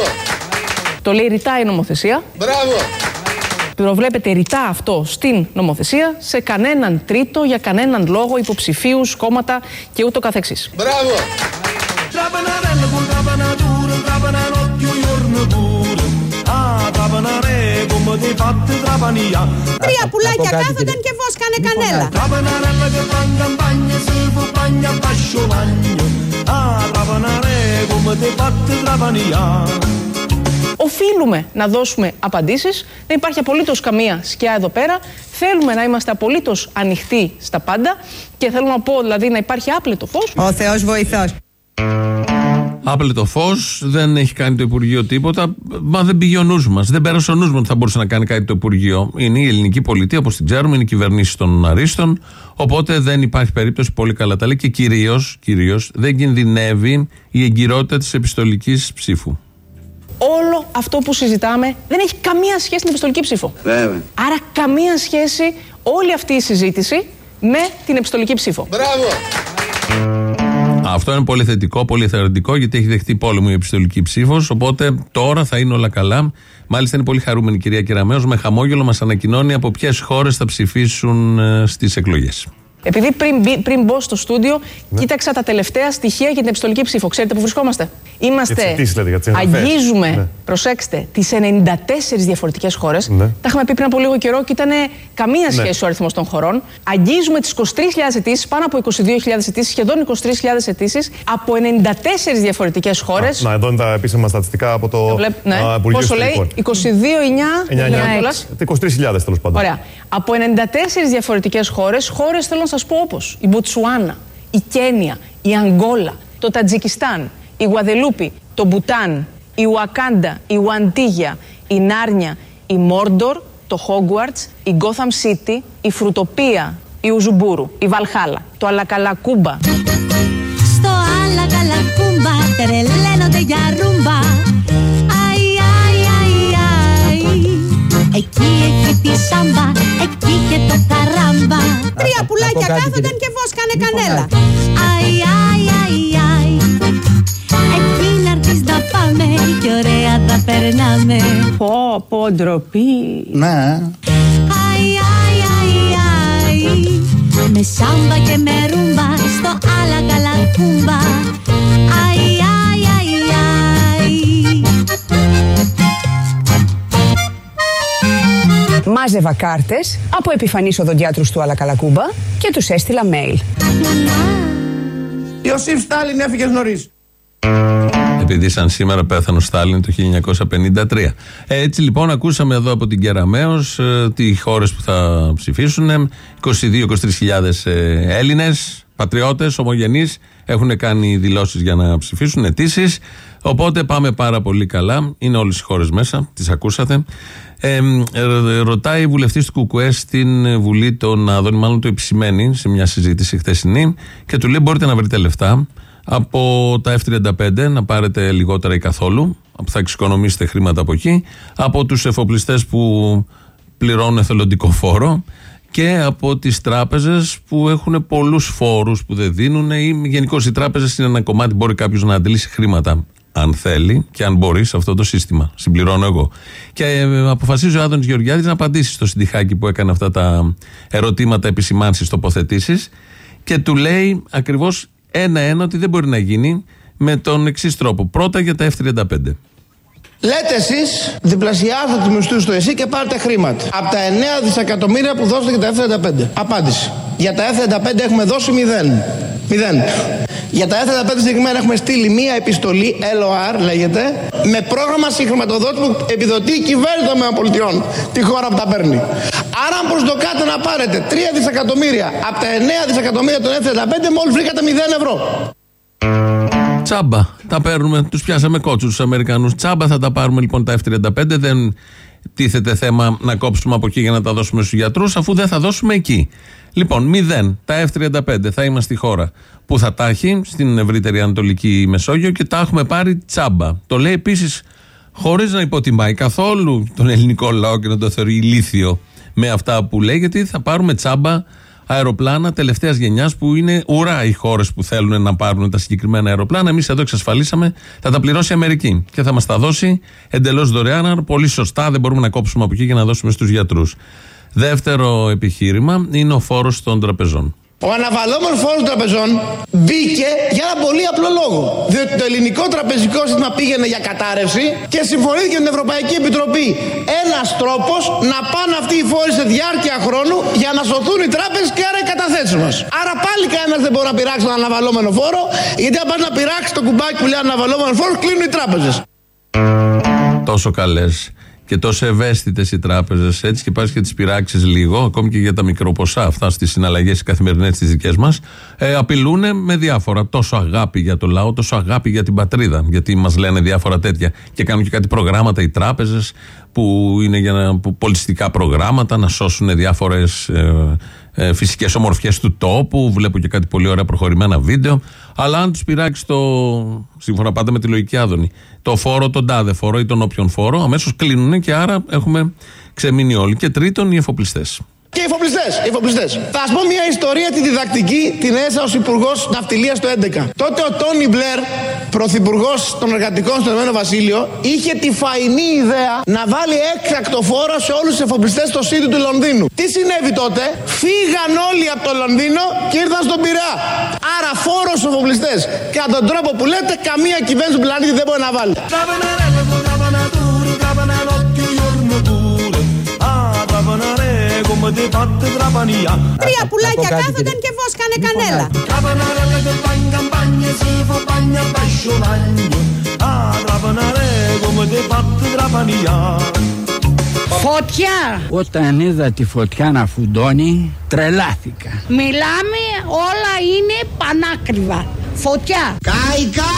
Το λέει ρητά η νομοθεσία. Μπράβο! Προβλέπεται ρητά αυτό στην νομοθεσία σε κανέναν τρίτο για κανέναν λόγο υποψηφίους, κόμματα και ούτω καθεξής. Μπράβο! Trapanarella con trapanatura, trapananocchio giorno pure. Ah, trapanare come ti fatti trapania. Τρία πουλάκια κάθονταν και βόσκανε κανέλα. Trapanarella che fa in campagna, se fu bagna pascio bagno. Ah, trapanare come ti fatti trapania. Οφείλουμε να δώσουμε απαντήσεις. Δεν υπάρχει απολύτως καμία σκιά εδώ πέρα. Θέλουμε να είμαστε απολύτως ανοιχτοί στα πάντα και θέλω να πω δηλαδή να υπάρχει άπλετο φως. Ο Θεός βοηθό. Άπλετο φως, δεν έχει κάνει το Υπουργείο τίποτα. Μα δεν πήγε ο νους μας. Δεν πέρασε ο νους μας ότι θα μπορούσε να κάνει κάτι το Υπουργείο. Είναι η ελληνική πολιτεία, όπως την ξέρουμε, είναι οι κυβερνήσεις των Αρίστων. Οπότε δεν υπάρχει περίπτωση, πολύ καλά τα λέει. Και κυρίως κυρίως, δεν κινδυνεύει η εγκυρότητα της επιστολικής ψήφου. Όλο αυτό που συζητάμε δεν έχει καμία σχέση με την επιστολική ψήφο. Βέβαια. Άρα καμία σχέση όλη αυτή η συζήτηση με την επιστολική ψήφο. Αυτό είναι πολύ θετικό, πολύ θεωρητικό, γιατί έχει δεχτεί πόλεμο η επιστολική ψήφος. Οπότε τώρα θα είναι όλα καλά. Μάλιστα είναι πολύ χαρούμενη η κυρία Κεραμέο. Με χαμόγελο μας ανακοινώνει από ποιες χώρες θα ψηφίσουν στις εκλογές. Επειδή πριν, μπει- πριν μπω στο στούντιο, κοίταξα τα τελευταία στοιχεία για την επιστολική ψήφο. Ξέρετε που βρισκόμαστε; Είμαστε. τις αιτήσεις, δηλαδή, για τις εγγραφές. αγγίζουμε, Ναι. προσέξτε, τις 94 διαφορετικές χώρες. Ναι. Τα είχαμε πει πριν από λίγο καιρό και ήταν καμία Ναι. σχέση ο αριθμός των χωρών. Αγγίζουμε τις 23.000 αιτήσεις, πάνω από 22.000 αιτήσεις, σχεδόν 23.000 αιτήσεις από 94 διαφορετικές χώρες. Να, εδώ είναι τα επίσημα στατιστικά από το ναι. α, Υπουργείο Πόσο λέει, Εσωτερικών. 22.9. 9, δεν 9, λέω κιόλας. 23.000 τέλος πάντων. Ωραία. Από 94 διαφορετικές χώρες, χώρες θέλω να σας πω όπως. Η Μποτσουάνα, η Κένια, η Αγγόλα, το Τατζικιστάν, η Γουαδελούπη, το Μπουτάν, η Ουακάντα, η Ουαντίγια, η Νάρνια, η Μόρντορ, το Χόγκουαρτς, η Γκόθαμ Σίτι, η Φρουτοπία, η Ουζουμπούρου, η Βαλχάλα, το Αλακαλακούμπα, Στο άλλα καλά κούμπα τρελαίνονται για ρούμπα. Αϊ, αϊ, αϊ, αϊ Εκεί έχει τη σάμπα, εκεί και το καράμπα. Τρία πουλάκια κάθονταν και βόσκανε κανέλα. Αϊ, αϊ, αϊ, αϊ Εκεί να έρθεις να πάμε και ωραία θα περνάμε. Πω, πω, ντροπή. Ναι. Αϊ, αϊ, αϊ, αϊ Με σάμπα και με ρούμπα στο άλλα καλά κούμπα Αϊ, αϊ, Μάζευα κάρτες από επιφανείς οδοντιάτρους του Αλακαλακούμπα και τους έστειλα mail. Ιωσήφ Στάλιν έφυγες νωρίς. Επειδή σαν σήμερα πέθανε ο Στάλιν το 1953. Ε, Έτσι λοιπόν ακούσαμε εδώ από την Κεραμέως ε, τι χώρες που θα ψηφίσουν. 22-23 χιλιάδες ε, Έλληνες, πατριώτες, ομογενείς έχουν κάνει δηλώσεις για να ψηφίσουν αιτήσεις. Οπότε πάμε πάρα πολύ καλά. Είναι όλες οι χώρες μέσα, τις ακούσατε. Ε, ε, ρωτάει η βουλευτής του Κουκουέ στην Βουλή τον Άδωνη, μάλλον το επισημαίνει σε μια συζήτηση χθεσινή και του λέει μπορείτε να βρείτε λεφτά από τα F-35 να πάρετε λιγότερα ή καθόλου, θα εξοικονομήσετε χρήματα από εκεί, από τους εφοπλιστές που πληρώνουν εθελοντικό φόρο και από τις τράπεζες που έχουν πολλούς φόρους που δεν δίνουν ή γενικώς οι τράπεζες είναι ένα κομμάτι μπορεί κάποιος να αντλήσει χρήματα αν θέλει και αν μπορεί σε αυτό το σύστημα. Συμπληρώνω εγώ. Και ε, αποφασίζει ο Άδωνης Γεωργιάδης να απαντήσει στο συντυχάκι που έκανε αυτά τα ερωτήματα, επισημάνσεις, τοποθετήσεις και του λέει ακριβώς ένα-ένα ότι δεν μπορεί να γίνει με τον εξής τρόπο. Πρώτα για τα F-35. Λέτε εσείς, διπλασιάζετε τους μισθούς στο ΕΣΥ και πάρετε χρήματα. Από τα 9 δισεκατομμύρια που δώσατε για τα F-35. Απάντηση. Για τα F-35 έχουμε δώσει 0. 0. Για τα F-35 συγκεκριμένα έχουμε στείλει μία επιστολή, LOR λέγεται, με πρόγραμμα συγχρηματοδότηση που επιδοτεί η κυβέρνηση των ΗΠΑ, τη χώρα που τα παίρνει. Άρα, αν προσδοκάτε να πάρετε 3 δισεκατομμύρια από τα 9 δισεκατομμύρια των F-35, μόλις βρήκατε 0 ευρώ. Τσάμπα. Τα παίρνουμε, τους πιάσαμε κότσους τους Αμερικανούς. Τσάμπα θα τα πάρουμε λοιπόν τα F-35. Δεν τίθεται θέμα να κόψουμε από εκεί για να τα δώσουμε στους γιατρούς, αφού δεν θα δώσουμε εκεί. Λοιπόν, μηδέν. Τα F-35 θα είμαστε η χώρα που θα τα έχει στην ευρύτερη Ανατολική Μεσόγειο και τα έχουμε πάρει τσάμπα. Το λέει επίσης χωρίς να υποτιμάει καθόλου τον ελληνικό λαό και να το θεωρεί ηλίθιο με αυτά που λέει, γιατί θα πάρουμε τσάμπα αεροπλάνα τελευταίας γενιάς που είναι ουρά οι χώρες που θέλουν να πάρουν τα συγκεκριμένα αεροπλάνα. Εμείς εδώ εξασφαλίσαμε, θα τα πληρώσει η Αμερική και θα μας τα δώσει εντελώς δωρεάν. άρα Πολύ σωστά, δεν μπορούμε να κόψουμε από εκεί για να δώσουμε στους γιατρούς. Δεύτερο επιχείρημα είναι ο φόρος των τραπεζών. Ο αναβαλόμενος φόρος των τραπεζών μπήκε για ένα πολύ απλό λόγο. Διότι το ελληνικό τραπεζικό σύστημα πήγαινε για κατάρρευση και συμφωνήθηκε με την Ευρωπαϊκή Επιτροπή ένας τρόπος να πάνε αυτοί οι φόροι σε διάρκεια χρόνου για να σωθούν οι τράπεζες και άρα οι καταθέσεις μας. Άρα πάλι κανένας δεν μπορεί να πειράξει τον αναβαλόμενο φόρο, γιατί αν πας να πειράξεις το κουμπάκι που λέει αναβαλόμενο φόρο, κλείνουν οι τράπεζες. τόσο καλές και τόσο ευαίσθητες οι τράπεζες, έτσι και πας και τις πειράξεις λίγο, ακόμη και για τα μικροποσά αυτά στις συναλλαγές καθημερινές τις δικές μας, ε, απειλούν με διάφορα. Τόσο αγάπη για το λαό, τόσο αγάπη για την πατρίδα. Γιατί μας λένε διάφορα τέτοια. Και κάνουν και κάτι προγράμματα οι τράπεζες που είναι για να, που, πολιτιστικά προγράμματα να σώσουν διάφορες ε, ε, φυσικές ομορφιές του τόπου. Βλέπω και κάτι πολύ ωραία προχωρημένα βίντεο. Αλλά αν τους πειράξει το. Σύμφωνα πάντα με τη λογική άδωνη. Το φόρο, τον τάδε φόρο ή τον όποιον φόρο, αμέσως κλείνουν και άρα έχουμε ξεμείνει όλοι. Και τρίτον, οι εφοπλιστές. Και οι εφοπλιστέ, οι εφοπλιστέ. Θα σας πω μια ιστορία τη διδακτική, την έζησα ως Υπουργός Ναυτιλίας το 11. Τότε ο Τόνι Μπλερ, Πρωθυπουργός των Εργατικών στο Ηνωμένο Βασίλειο, είχε τη φαϊνή ιδέα να βάλει έκτακτο φόρο σε όλους τους εφοπλιστές στο σύντη του Λονδίνου. Τι συνέβη τότε, φύγαν όλοι από το Λονδίνο και ήρθαν στον Πειραιά. Άρα φόρος στους εφοπλιστές. Κατά τον τρόπο που λέτε, καμία κυβέρνηση του πλανήτη δεν μπορεί να βάλει. Τρία πουλάκια κάθονταν και βόσκανε κανέλα. Φωτιά! Όταν είδα τη φωτιά να φουντώνει, τρελάθηκα. Μιλάμε, όλα είναι πανάκριβα. Φωτιά. Κάικα!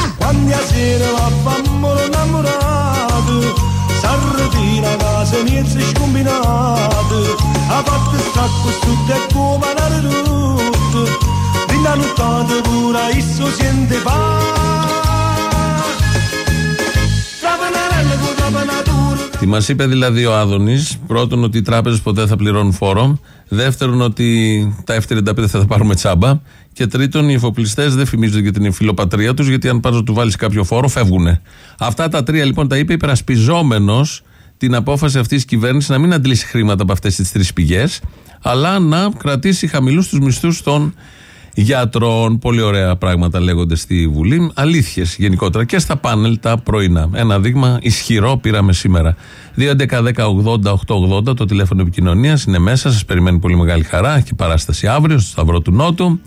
Τι μας είπε δηλαδή ο Άδωνης, πρώτον ότι οι τράπεζες ποτέ θα πληρώνουν φόρο. Δεύτερον ότι τα 75 δεν θα πάρουμε τσάμπα. Και τρίτον, οι εφοπλιστές δεν φημίζονται για την φιλοπατρία τους, γιατί αν πας να του βάλεις κάποιο φόρο, φεύγουν. Αυτά τα τρία λοιπόν τα είπε υπερασπιζόμενος την απόφαση αυτής της κυβέρνησης να μην αντλήσει χρήματα από αυτές τις τρεις πηγές, αλλά να κρατήσει χαμηλούς τους μισθούς των γιατρών. Πολύ ωραία πράγματα λέγονται στη Βουλή. Αλήθειες γενικότερα και στα πάνελ τα πρωινά. Ένα δείγμα ισχυρό πήραμε σήμερα. 2.11.10.80.880 το τηλέφωνο επικοινωνίας είναι μέσα. Σας περιμένει πολύ μεγάλη χαρά. Έχει παράσταση αύριο στο Σταυρό του Νότου.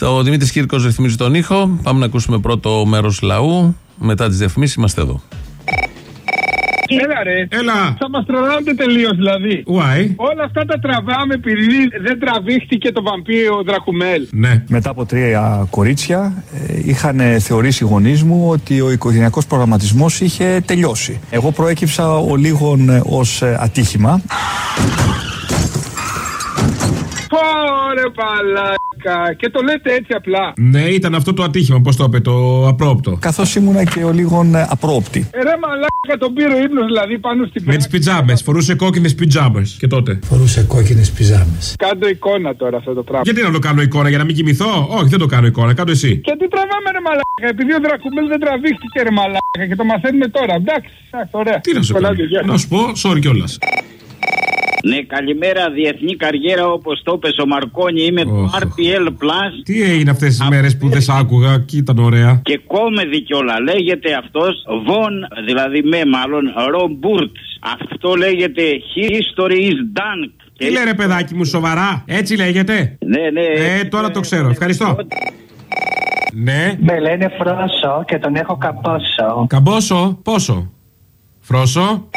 Ο Δημήτρης Κύρκος ρυθμίζει τον ήχο. Πάμε να ακούσουμε πρώτο μέρος λαού. Μετά τις διαφημίσεις είμαστε εδώ. Έλα ρε. Έλα. Θα μας τρολάρετε τελείως δηλαδή. Why? Όλα αυτά τα τραβάμε επειδή δεν τραβήχτηκε το βαμπύριο Δρακουμέλ. Ναι. Μετά από τρία κορίτσια ε, είχαν θεωρήσει οι γονείς μου ότι ο οικογενειακός προγραμματισμός είχε τελειώσει. Εγώ προέκυψα ο λίγον ε, ως ε, ατύχημα. Πόρε παλάκα. Και το λέτε έτσι απλά. Ναι, ήταν αυτό το ατύχημα, πώς το είπε, το απρόπτο. Καθώς ήμουνα και ο λίγον ε, απρόπτη. Ε, ρε μαλάκα τον πήρε ο ύπνος δηλαδή πάνω στην Με τις πιτζάμες. Φορούσε κόκκινες πιτζάμες. Και τότε. Φορούσε κόκκινες πιζάμε. Κάντο εικόνα τώρα αυτό το πράγμα. Γιατί να το κάνω εικόνα, για να μην κοιμηθώ; Όχι, δεν το κάνω εικόνα, κάτω εσύ. Και τι τραβάμε ρε μαλάκα. Επειδή ο Δρακουμέλ δεν τραβήχτηκε ρε μαλάκα και το μαθαίνουμε τώρα. Εντάξει, εντάξει, ωραία. Τι να σου Κολλάτε, κάνω. γεια. Να σου πω, sorry κιόλας. Ναι, καλημέρα. Διεθνή καριέρα όπως το είπες ο Μαρκόνι. Είμαι το RPL Plus. Τι έγινε αυτές τις μέρες που δεν σ' άκουγα και ήταν ωραία; Και κόμεδη κιόλα. Λέγεται αυτός Βον, δηλαδή με μάλλον Ρομπουρτ. Αυτό λέγεται History is done. Τι λέει ρε παιδάκι μου, σοβαρά, έτσι λέγεται; Ναι, ναι. Ε, τώρα το ξέρω, ευχαριστώ. Ναι. Με λένε Φρόσο και τον έχω καπόσο. Καμπόσο, πόσο; Φρόσο;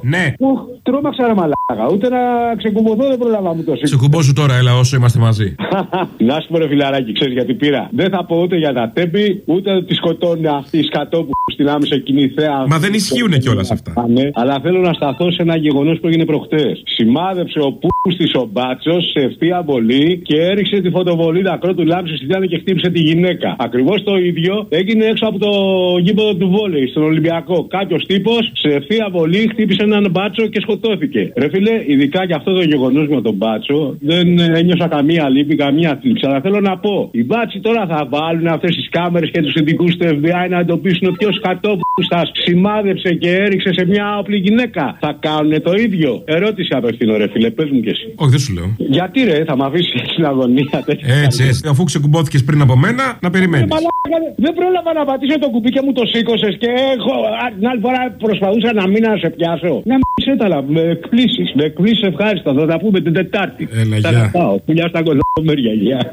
Ναι. Ουχ, τρόμαξα ρε μαλάκα. Ούτε να ξεκουμπωθώ δεν προλάβα μου το Σε κουμπόσου τώρα, έλα όσο είμαστε μαζί. Να σου πω ρε φιλαράκι, ξέρεις γιατί πήρα. Δεν θα πω ούτε για τα τέμπη, ούτε ότι τη σκοτώνει αυτή η σκατό που στην άμεσα κοινή θέα. Μα δεν ισχύουν κιόλας αυτά. Ναι, αλλά θέλω να σταθώ σε ένα γεγονός που έγινε προχτές. Σημάδεψε ο Πούστη ο Μπάτσο σε ευθεία βολή και έριξε τη φωτοβολίδα κρότου λάμψη στη Διάννα και χτύπησε τη γυναίκα. Ακριβώς το ίδιο έγινε έξω από το γήπεδο του βόλεϊ στον Ολυμπιακό. Κάποιος τύπος σε ευθεία βολή χτύπησε έναν μπάτσο και σκοτώθηκε. Ρε φίλε, ειδικά για αυτό το γεγονός με τον μπάτσο δεν ε, ένιωσα καμία λύπη, καμία θλίψη. Αλλά θέλω να πω, οι μπάτσοι τώρα θα βάλουν αυτές τις κάμερες και τους ειδικούς του FBI να εντοπίσουν ποιο κατόπου σας σημάδεψε και έριξε σε μια όπλη γυναίκα. Θα κάνουν το ίδιο. Ερώτηση απευθύνω, ρε φίλε, πες μου κι εσύ. Όχι, δεν σου λέω. Γιατί ρε, θα με αφήσεις στην αγωνία τέτοια. Έτσι, έτσι. Αφού ξεκουμπόθηκε πριν από μένα, να περιμένεις. Ε, μαλάκα, Δεν πρόλαβα να πατήσω το κουμπί και μου το σήκωσες και έχω. α, Την άλλη φορά προσπαθούσα να μην να σε πιάσω. Να μην σε έταλα, με εκπλήσεις. Με εκπλήσεις ευχάριστα. Θα τα πούμε την Τετάρτη. Έλα, Τα γεια. κρατάω. Φιλιά στα κολόμερια, γεια.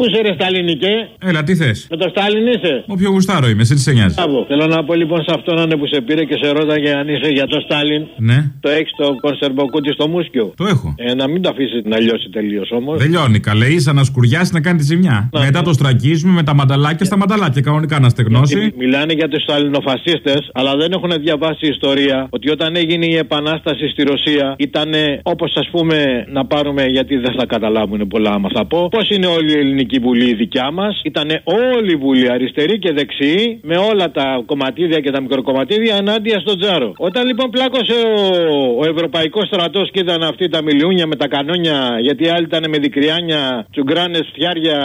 Πού είσαι, ρε Σταλινικέ. Έλα, τι θες; Με το Στάλιν είσαι; Όποιο γουστάρω είμαι, σε τι σε νοιάζει; Μπράβο. Θέλω να πω λοιπόν σε αυτόν είναι που σε πήρε και σε ρώταγε αν είσαι για το Στάλιν. Ναι, Το έχεις το κονσερβοκούτι στο μουσκιο; το έχω. Ε, να μην το αφήσει να λιώσει τελείως όμως. Δεν λιώνει, καλέ, ίσα να σκουριάσει να κάνει τη ζημιά. Μετά το στραγγίζουμε με τα μανταλάκια στα μανταλάκια, κανονικά να στεγνώσει. Μιλάνε για τους Σταλινοφασίστες, αλλά δεν έχουν διαβάσει ιστορία ότι όταν έγινε η επανάσταση στη Ρωσία ήταν όπως ας πούμε να πάρουμε, γιατί δεν θα καταλάβουν πολλά άμα θα πω, πώς είναι όλη η ελληνική βουλή η δικιά μας. Ήταν όλη η βουλή αριστερή και δεξιή με όλα τα κομματίδια και τα μικροκομματίδια ενάντια στον Τζάρο. Όταν λοιπόν πλάκωσε ο, ο Ευρωπαϊκός στρατός και ήταν αυτοί τα μιλιούνια με τα κανόνια, γιατί άλλοι ήταν με δικριάνια, τσουγκράνες, φτιάρια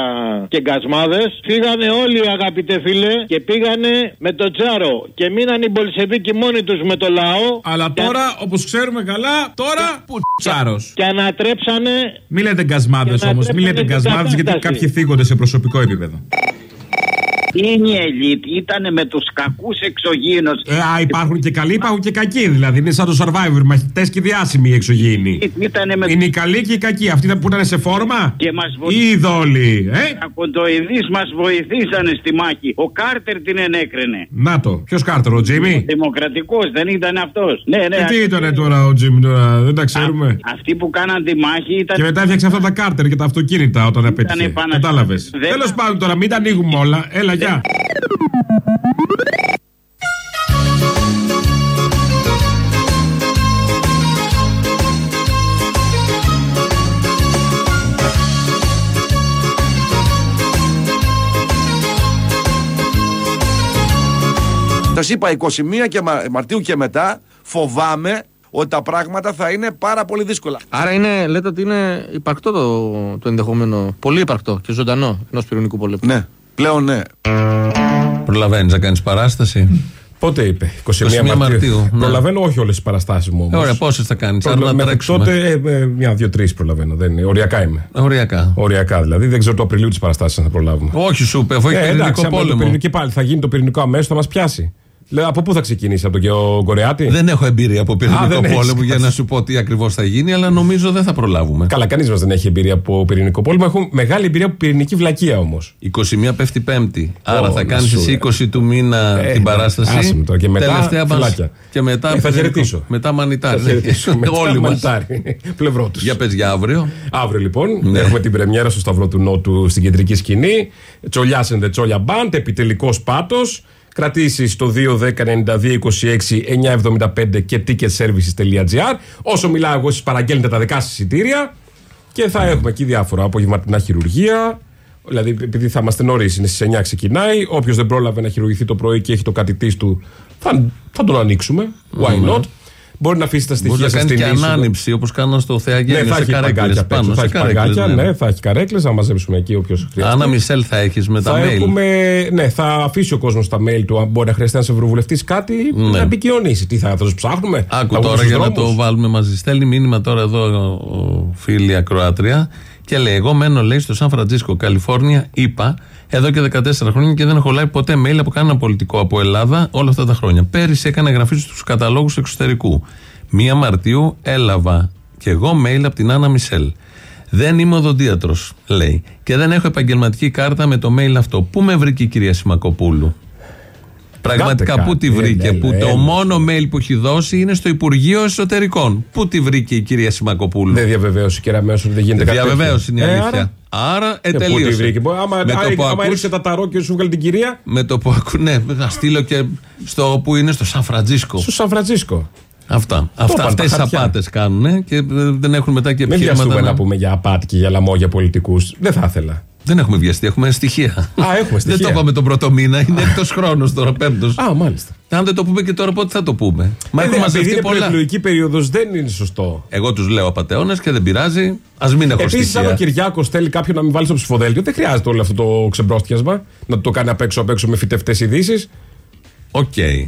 και γκασμάδες, φύγανε όλοι αγαπητέ φίλε και πήγανε με τον Τζάρο και μείναν οι Μπολσεβίκοι μόνοι τους με το λαό. Αλλά τώρα, όπως ξέρουμε καλά, τώρα που τσάρο. Και ανατρέψανε. Μη λέτε γκασμάδες Και να όμως, μη λέτε τρέψανε την γκασμάδες γιατί κατάσταση. κάποιοι θίγονται σε προσωπικό επίπεδο. Είναι η ελίτ, ήταν με τους κακούς εξωγήινους. Ε, α, υπάρχουν και καλοί, υπάρχουν και κακοί δηλαδή. Είναι σαν το survivor, μαχητέ και διάσημοι οι εξωγήινοι. Ήτανε με Είναι οι καλοί και οι κακοί. Αυτοί που ήταν σε φόρμα Και μας ή βοήθησαν. οι ειδόλοι. Ε; Οι κοντοειδεί μας βοηθήσανε στη μάχη. Ο Κάρτερ την ενέκρινε. Να το. Ποιος κάρτερ, ο Τζίμι; Δημοκρατικός, δεν ήταν αυτός. Ναι, ναι. Ε, τι ήταν τώρα ο Τζίμι τώρα, δεν τα ξέρουμε. Αυτοί που κάναν τη μάχη ήταν. Και μετά έφτιαξε αυτά τα κάρτερ και τα αυτοκίνητα όταν απέτυχε. επαναστάτες. Κατάλαβες. Δεν- Τέλος πάντων τώρα, μην τα ανοίγουμε όλα. Έλα, γεια. Σας είπα 21 και Μα- Μαρτίου και μετά φοβάμαι ότι τα πράγματα θα είναι πάρα πολύ δύσκολα. Άρα είναι, λέτε ότι είναι υπαρκτό το, το ενδεχόμενο. Πολύ υπαρκτό και ζωντανό ενός πυρηνικού πολέμου. Ναι, πλέον ναι. Προλαβαίνεις να κάνεις παράσταση; Πότε είπε, 21, 21 Μαρτίου. Μαρτίου, ναι. Προλαβαίνω όχι όλες τις παραστάσεις μου. Ε, Όμως. ωραία, πόσες θα κάνεις, Προλα- να μέχρι τρέξουμε. τότε ε, ε, μια, δύο, τρεις προλαβαίνω. Δεν είναι. Οριακά είμαι. Οριακά. Οριακά δηλαδή. Δεν ξέρω το Απριλίου τις παραστάσεις θα προλάβουμε. Όχι, σου είπε, αφού έχει Ε, πυρηνικό εντάξει, άμα το πόλεμο. πυρηνικό- και πάλι θα γίνει το πυρηνικό αμέσως, θα μας πιάσει. Λέω, από πού θα ξεκινήσει, από τον Γεω Κορεάτη; Δεν έχω εμπειρία από Α, πυρηνικό δεν έχεις. πόλεμο για να σου πω τι ακριβώς θα γίνει, αλλά νομίζω δεν θα προλάβουμε. Καλά, κανείς μας δεν έχει εμπειρία από πυρηνικό πόλεμο. Έχουμε μεγάλη εμπειρία από πυρηνική βλακεία όμως. 21 πέφτει Πέμπτη. Άρα Ω, θα να κάνεις σου- εσύ 20 του μήνα Ε, την παράσταση. άσε με τώρα και μετά τελευταία μας- φυλάκια. Και μετά. Ε, θα πυρηνικό. χαιρετήσω. Μετά μανιτάρι. Θα χαιρετήσω. Μετά Όλοι μας. μανιτάρι. Πλευρό τους. Για πες για αύριο. Αύριο λοιπόν Ναι. έχουμε την πρεμιέρα στο Σταυρό του Νότου στην κεντρική σκηνή. Τσολιάς and the Τσόλια Band, επιτελικός πάτος. Κρατήσεις στο 2-10-92-26-975 και ticketservices.gr. Όσο μιλάω εγώ, εσείς παραγγέλνετε τα δικά σας εισιτήρια και θα έχουμε εκεί διάφορα απογευματινά χειρουργία. Δηλαδή, επειδή θα είμαστε νωρίς, είναι στις 9 ξεκινάει. Όποιος δεν πρόλαβε να χειρουργηθεί το πρωί και έχει το κατητής του, θα, θα τον ανοίξουμε. Why Ναι. not; Μπορεί να αφήσει τα Μπορεί στοιχεία να σας κάνει στην και είσοδο. ανάνυψη όπως κάναν στο Ναι, Θεαγέννη θα σε έχει καρέκλες παγκάκια απ' έξω, πάνω. Θα Σε έχει καρέκλες, παγκάκια, ναι. ναι, θα έχει καρέκλες, να μαζέψουμε εκεί όποιος χρειάζεται. Άννα Μισελ θα έχεις με τα θα mail. έχουμε, ναι, θα αφήσει ο κόσμος τα mail του. Αν μπορεί να χρειαστεί ένα ευρωβουλευτής κάτι, Ναι. να επικοινωνήσει. Τι θα, θα τους ψάχνουμε; Άκου θα βγουν τώρα στους για να δρόμους; το βάλουμε μαζί. Στέλνει μήνυμα τώρα εδώ ο, ο φίλη Ακροάτρια και λέει: Εγώ μένω, λέει, στο Σαν Φραντζίσκο, Καλιφόρνια, είπα, εδώ και 14 χρόνια και δεν έχω λάβει ποτέ mail από κανένα πολιτικό από Ελλάδα όλα αυτά τα χρόνια. Πέρυσι έκανα εγγραφή στους καταλόγους εξωτερικού. Μία Μαρτίου έλαβα και εγώ mail από την Άννα Μισελ. Δεν είμαι οδοντίατρο, λέει. Και δεν έχω επαγγελματική κάρτα με το mail αυτό. Πού με βρήκε η κυρία Σιμακοπούλου; Πραγματικά, Κάτε πού τη κάτι, βρήκε; έλα, που έλα, το έλα. μόνο mail που έχει δώσει είναι στο Υπουργείο Εσωτερικών. Πού τη βρήκε η κυρία Σιμακοπούλου; Δεν διαβεβαίωσε και αμέσω ότι δεν γίνεται κάτι. Διαβεβαίωση είναι η τέτοιο. αλήθεια. Άρα, ε, ε, πού τη τελείωσε. βρήκε. Μπορεί- Άμα, Με το άμα, που άμα ακούς- έριξε τα ταρό και σου βγάλει την κυρία. Με το που ακού, ναι, να στείλω και στο που είναι στο Σαν Φραντζίσκο. Στο Σαν Φραντζίσκο. Αυτά. Αυτά είπαν αυτές τα τις χαρτιά. απάτες κάνουν και ε, δεν έχουν μετά και Μην επιχειρήματα. βιαστούμε να- να πούμε για απάτη και για λαμόγια πολιτικούς. Δεν θα ήθελα. Δεν έχουμε βιαστεί, έχουμε στοιχεία. Α, έχουμε στοιχεία. Δεν το είπαμε τον πρώτο μήνα, είναι εκτός χρόνου τώρα, πέμπτος. Α, μάλιστα. Αν δεν το πούμε και τώρα, πότε θα το πούμε; Μα Ε, έχουμε ναι, επειδή μαζευτεί είναι πολλά. προεκλογική περίοδος, δεν είναι σωστό. Εγώ τους λέω απαταιώνες και δεν πειράζει. Α μην έχω Επίσης, αν στοιχεία. ο Κυριάκος θέλει κάποιον να μην βάλει στο ψηφοδέλτιο, δεν χρειάζεται όλο αυτό το ξεμπρόστιασμα. Να το κάνει απ' έξω απ' έξω με φυτευτές ειδήσεις. Οκ. Θέλω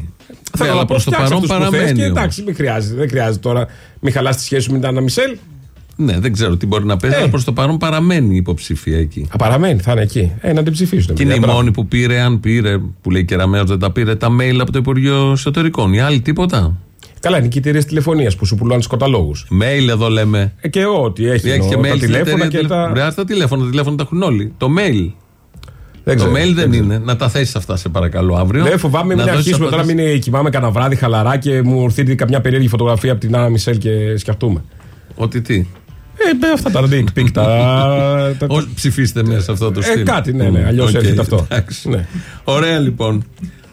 Ναι, να αλλά πω, προς το φτιάξε παρόν αυτούς που θες παραμένει. Και, όμως. εντάξει, μην χρειάζεται, δεν χρειάζεται τώρα. Μην χαλάς τη σχέση σου με την Άννα Μισελ. Ναι, δεν ξέρω τι μπορεί να παίζει, Ε. αλλά προς το παρόν παραμένει υποψήφια εκεί. Α, παραμένει, θα είναι εκεί. Ε, να την ψηφίσουν. Και είναι η παιδιά, μπράβο. μόνη που πήρε, αν πήρε, που λέει Κεραμέο δεν τα πήρε, τα mail από το Υπουργείο Εσωτερικών. Οι άλλοι τίποτα; Καλά, είναι και εταιρείες τηλεφωνίας που σου πουλάνε καταλόγους. Mail εδώ λέμε. Ε, και ό,τι έχει. Έχει και εννοώ, mail τα στην τηλέφωνα εταιρεία και τηλε- τα. Ρε, ας τα τηλέφωνα, τα τηλέφωνα τα έχουν όλοι. Το mail. Δεν το ξέρω, mail δεν, δεν ξέρω. είναι. Να τα θέσει αυτά, σε παρακαλώ, αύριο. Δεν φοβάμαι μην Να δώσεις αρχίσουμε τώρα, απαντήσεις. μην κοιμάμαι κανένα βράδυ χαλαρά και μου έρθει καμιά περίεργη φωτογραφία από την Άννα Μισελ και σκεφτούμε. Ότι τι; Ε, αυτά τα dick pic, τα. τα- Ως ψηφίστε μέσα σε αυτό το Ε, στυλ. κάτι, ναι, ναι, αλλιώς Οκ, έρχεται αυτό. εντάξει. Ναι. Ωραία λοιπόν.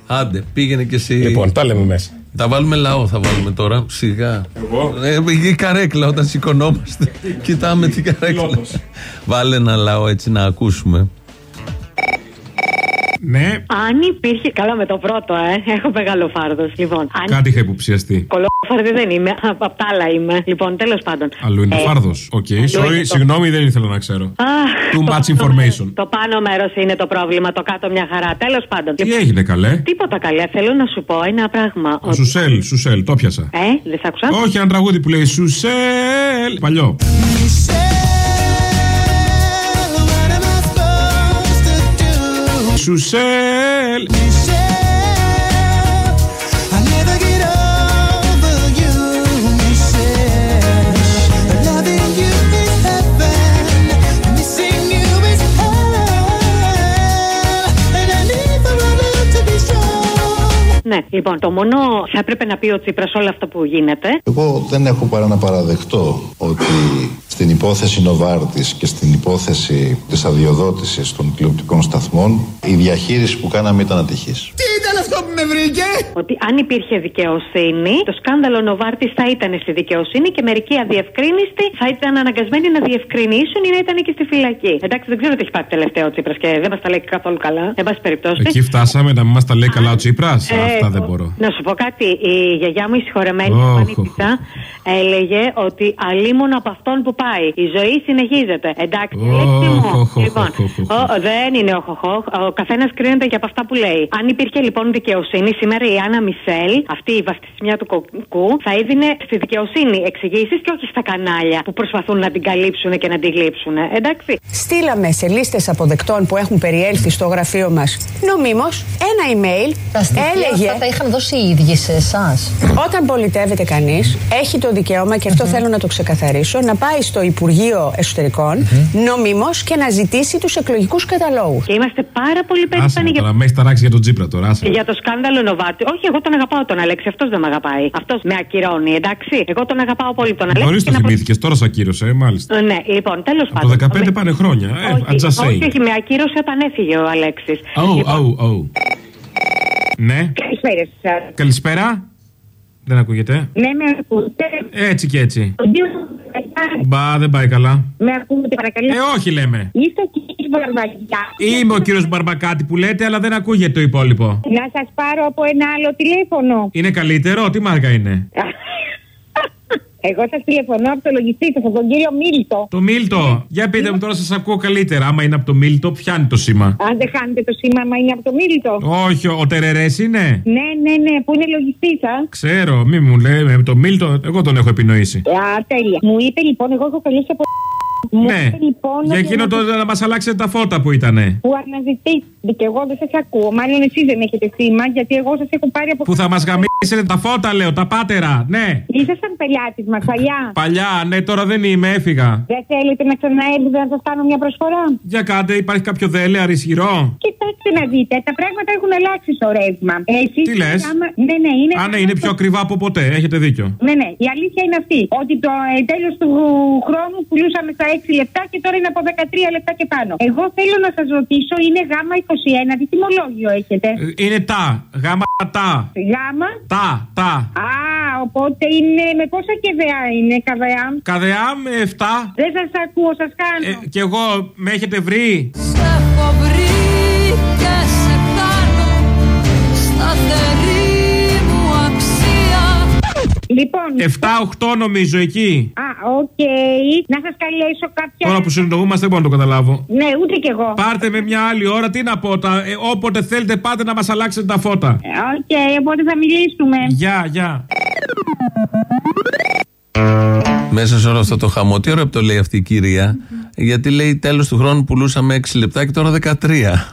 Άντε, πήγαινε και εσύ. Λοιπόν, τα λέμε μέσα. Θα βάλουμε λαό, θα βάλουμε τώρα. Σιγά. Εγώ; Ε, η καρέκλα όταν σηκωνόμαστε. Κοιτάμε την καρέκλα. Βάλε ένα λαό έτσι να ακούσουμε. Ναι, Αν υπήρχε. Καλά με το πρώτο, ε. Έχω μεγάλο φάρδος. Λοιπόν, αν. κάτι είχα υποψιαστεί. Κολόφαρδη δεν είμαι. Από απ' τα άλλα είμαι. Λοιπόν, τέλος πάντων. Αλλού είναι το Ε, φάρδος. Οκ, αλλού sorry, είναι το- συγγνώμη, δεν ήθελα να ξέρω. Αχ, Too το much πάνω information. μέρος- Το πάνω μέρος είναι το πρόβλημα, το κάτω μια χαρά. Τέλος πάντων. Τι έγινε καλέ; Τίποτα καλέ. Θέλω να σου πω ένα πράγμα. ότι- Σουσέλ, Σουσέλ, το πιασα. Ε, δεν σ' άκουσα. Όχι, ένα τραγούδι που λέει Σουσέλ. Παλιό. Σουσέλ. Ναι, λοιπόν, το μόνο θα έπρεπε να πει ο Τσίπρας όλο αυτό που γίνεται. Εγώ δεν έχω παρά να παραδεχτώ ότι στην υπόθεση Νοβάρτης και στην υπόθεση της αδειοδότησης των τηλεοπτικών σταθμών η διαχείριση που κάναμε ήταν ατυχής. Τι ήταν αυτό που με βρήκε; Ότι αν υπήρχε δικαιοσύνη, το σκάνδαλο Νοβάρτης θα ήταν στη δικαιοσύνη και μερικοί αδιευκρίνηστοι θα ήταν αναγκασμένοι να διευκρινίσουν ή να ήταν και στη φυλακή. Εντάξει, δεν ξέρω τι έχει πάει τελευταίο ο Τσίπρας και δεν μας τα λέει καθόλου καλά. Εν πάση περιπτώσει. Εκεί φτάσαμε να μην μας τα λέει καλά ο Τσίπρας; Ε, Αυτά δεν μπορώ. Να σου πω κάτι. Η γιαγιά μου, η συγχωρεμένη Οχ, Πανίτισσα, έλεγε ότι αλίμον από αυτόν που πάει. Η ζωή συνεχίζεται. Εντάξει, Αλέξη μου. οχ, οχ, Λοιπόν, οχ, οχ, οχ. ο- δεν είναι ο χοχό. Ο καθένας κρίνεται και από αυτά που λέει. Αν υπήρχε λοιπόν δικαιοσύνη, σήμερα η Άννα Μισελ, αυτή η βαστισμιά του κοκκού, θα έδινε στη δικαιοσύνη εξηγήσεις και όχι στα κανάλια που προσπαθούν να την καλύψουν και να την γλύψουν. Εντάξει. Στείλαμε σε λίστες αποδεκτών που έχουν περιέλθει στο γραφείο μας νομίμως ένα email. έλεγε. Αυτά τα είχαν δώσει οι ίδιοι σε εσάς. Όταν πολιτεύεται κανείς, έχει το δικαίωμα, και αυτό θέλω να το ξεκαθαρίσω, να πάει στο Υπουργείο Εσωτερικών νομίμως και να ζητήσει τους εκλογικούς καταλόγους. Και είμαστε πάρα πολύ Άσε περήφανοι με για τώρα, με έχεις ταράξει για τον Τσίπρα τώρα. άσε. Για το σκάνδαλο Νοβάτη. Όχι, εγώ τον αγαπάω τον Αλέξη. Αυτός δεν με αγαπάει. Αυτός με ακυρώνει, εντάξει. Εγώ τον αγαπάω πολύ τον Αλέξη. Νωρί και το να προ- θυμήθηκες, τώρα σε ακύρωσε, ε, μάλιστα. Ε, Ναι, λοιπόν, τέλος Από πάντων. το 15 πάνε χρόνια. Ε, όχι, I'm just όχι, saying. όχι, με ακύρωσε όταν έφυγε ο Αλέξης. Oh, oh, oh. Ναι, Καλησπέρα σας. καλησπέρα. Δεν ακούγεται. Ναι, με ακούτε. Έτσι και έτσι. Ο κύριος Μπα, δεν πάει καλά. Με ακούτε, παρακαλώ. Ε, όχι λέμε. Είστε ο κύριος Βαρβαγιά. Είμαι ο κύριος Μπαρμπακάτη που λέτε, αλλά δεν ακούγεται το υπόλοιπο. Να σας πάρω από ένα άλλο τηλέφωνο. Είναι καλύτερο, τι μάρκα είναι; Εγώ σας τηλεφωνώ από το λογιστή σα, από τον κύριο Μίλτο. Το Μίλτο. Για πείτε μου τώρα, σας ακούω καλύτερα. Άμα είναι από το Μίλτο, πιάνει το σήμα. Αν δεν χάνετε το σήμα, μα είναι από το Μίλτο. Όχι, ο Τερερές είναι. Ναι, ναι, ναι, που είναι λογιστή σας. Ξέρω, μη μου λέει με το Μίλτο, εγώ τον έχω επινοήσει. Α, τέλεια. Μου είπε λοιπόν, εγώ έχω καλέσει από. Μου Ναι, είπε λοιπόν. για ότι εκείνο το αναζη- να μας αλλάξετε τα φώτα που ήτανε. Που αναζητήσετε και εγώ δεν σας ακούω. Μάλλον εσείς δεν έχετε σήμα, γιατί εγώ σας έχω πάρει από. Που θα μας γαμίσετε τα φώτα, λέω, τα πάτερα. Ναι. Ήσασταν πελάτης μας παλιά. Παλιά, ναι, τώρα δεν είμαι, έφυγα. Δεν θέλετε να ξαναέρθετε να σας κάνω μια προσφορά; Για κάντε, υπάρχει κάποιο δέλεαρ ισχυρό. Κοιτάξτε να δείτε, τα πράγματα έχουν αλλάξει στο ρεύμα. Εσείς Τι λες; άμα- Ναι, ναι, είναι. Α, ναι, είναι πιο ακριβά από ποτέ, έχετε δίκιο. Ναι, ναι, η αλήθεια είναι αυτή. Ότι το ε, τέλος του χρόνου πουλούσαμε στα 6 λεπτά και τώρα είναι από 13 λεπτά και πάνω. Εγώ θέλω να σας ρωτήσω, είναι γάμα 21, τι τιμολόγιο έχετε; Ε, Είναι τα, γάμα τα. Γάμα; Τα, τα. Α, οπότε είναι με πόσα κεβεά είναι, καβεά; Καδεά με 7. Δεν σας ακούω, σας κάνω. Ε, και εγώ με έχετε βρει; Έχω βρει Λοιπόν. 7-8 νομίζω εκεί. Α, οκ. Να σας καλέσω κάποια. Τώρα που συνεννοούμαστε δεν μπορώ να το καταλάβω. Ναι, ούτε κι εγώ. Πάρτε με μια άλλη ώρα, τι να πω. Τα, ε, όποτε θέλετε, πάτε να μας αλλάξετε τα φώτα. Οκ, οπότε θα μιλήσουμε. Γεια, γεια. Μέσα σε όλο αυτό το χαμό, τι ωραίο που το λέει αυτή η κυρία. Γιατί λέει τέλος του χρόνου πουλούσαμε 6 λεπτά και τώρα 13.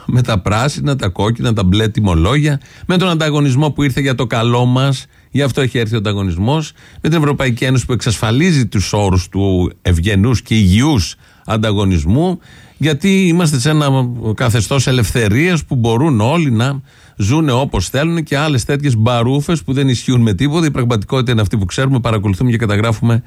Με τα πράσινα, τα κόκκινα, τα μπλε τιμολόγια. Με τον ανταγωνισμό που ήρθε για το καλό μας. Γι' αυτό έχει έρθει ο ανταγωνισμός. Με την Ευρωπαϊκή Ένωση που εξασφαλίζει τους όρους του ευγενούς και υγιούς ανταγωνισμού. Γιατί είμαστε σε ένα καθεστώς ελευθερίας που μπορούν όλοι να ζουν όπως θέλουν και άλλες τέτοιες μπαρούφες που δεν ισχύουν με τίποτα. Η πραγματικότητα είναι αυτή που ξέρουμε, παρακολουθούμε και καταγράφουμε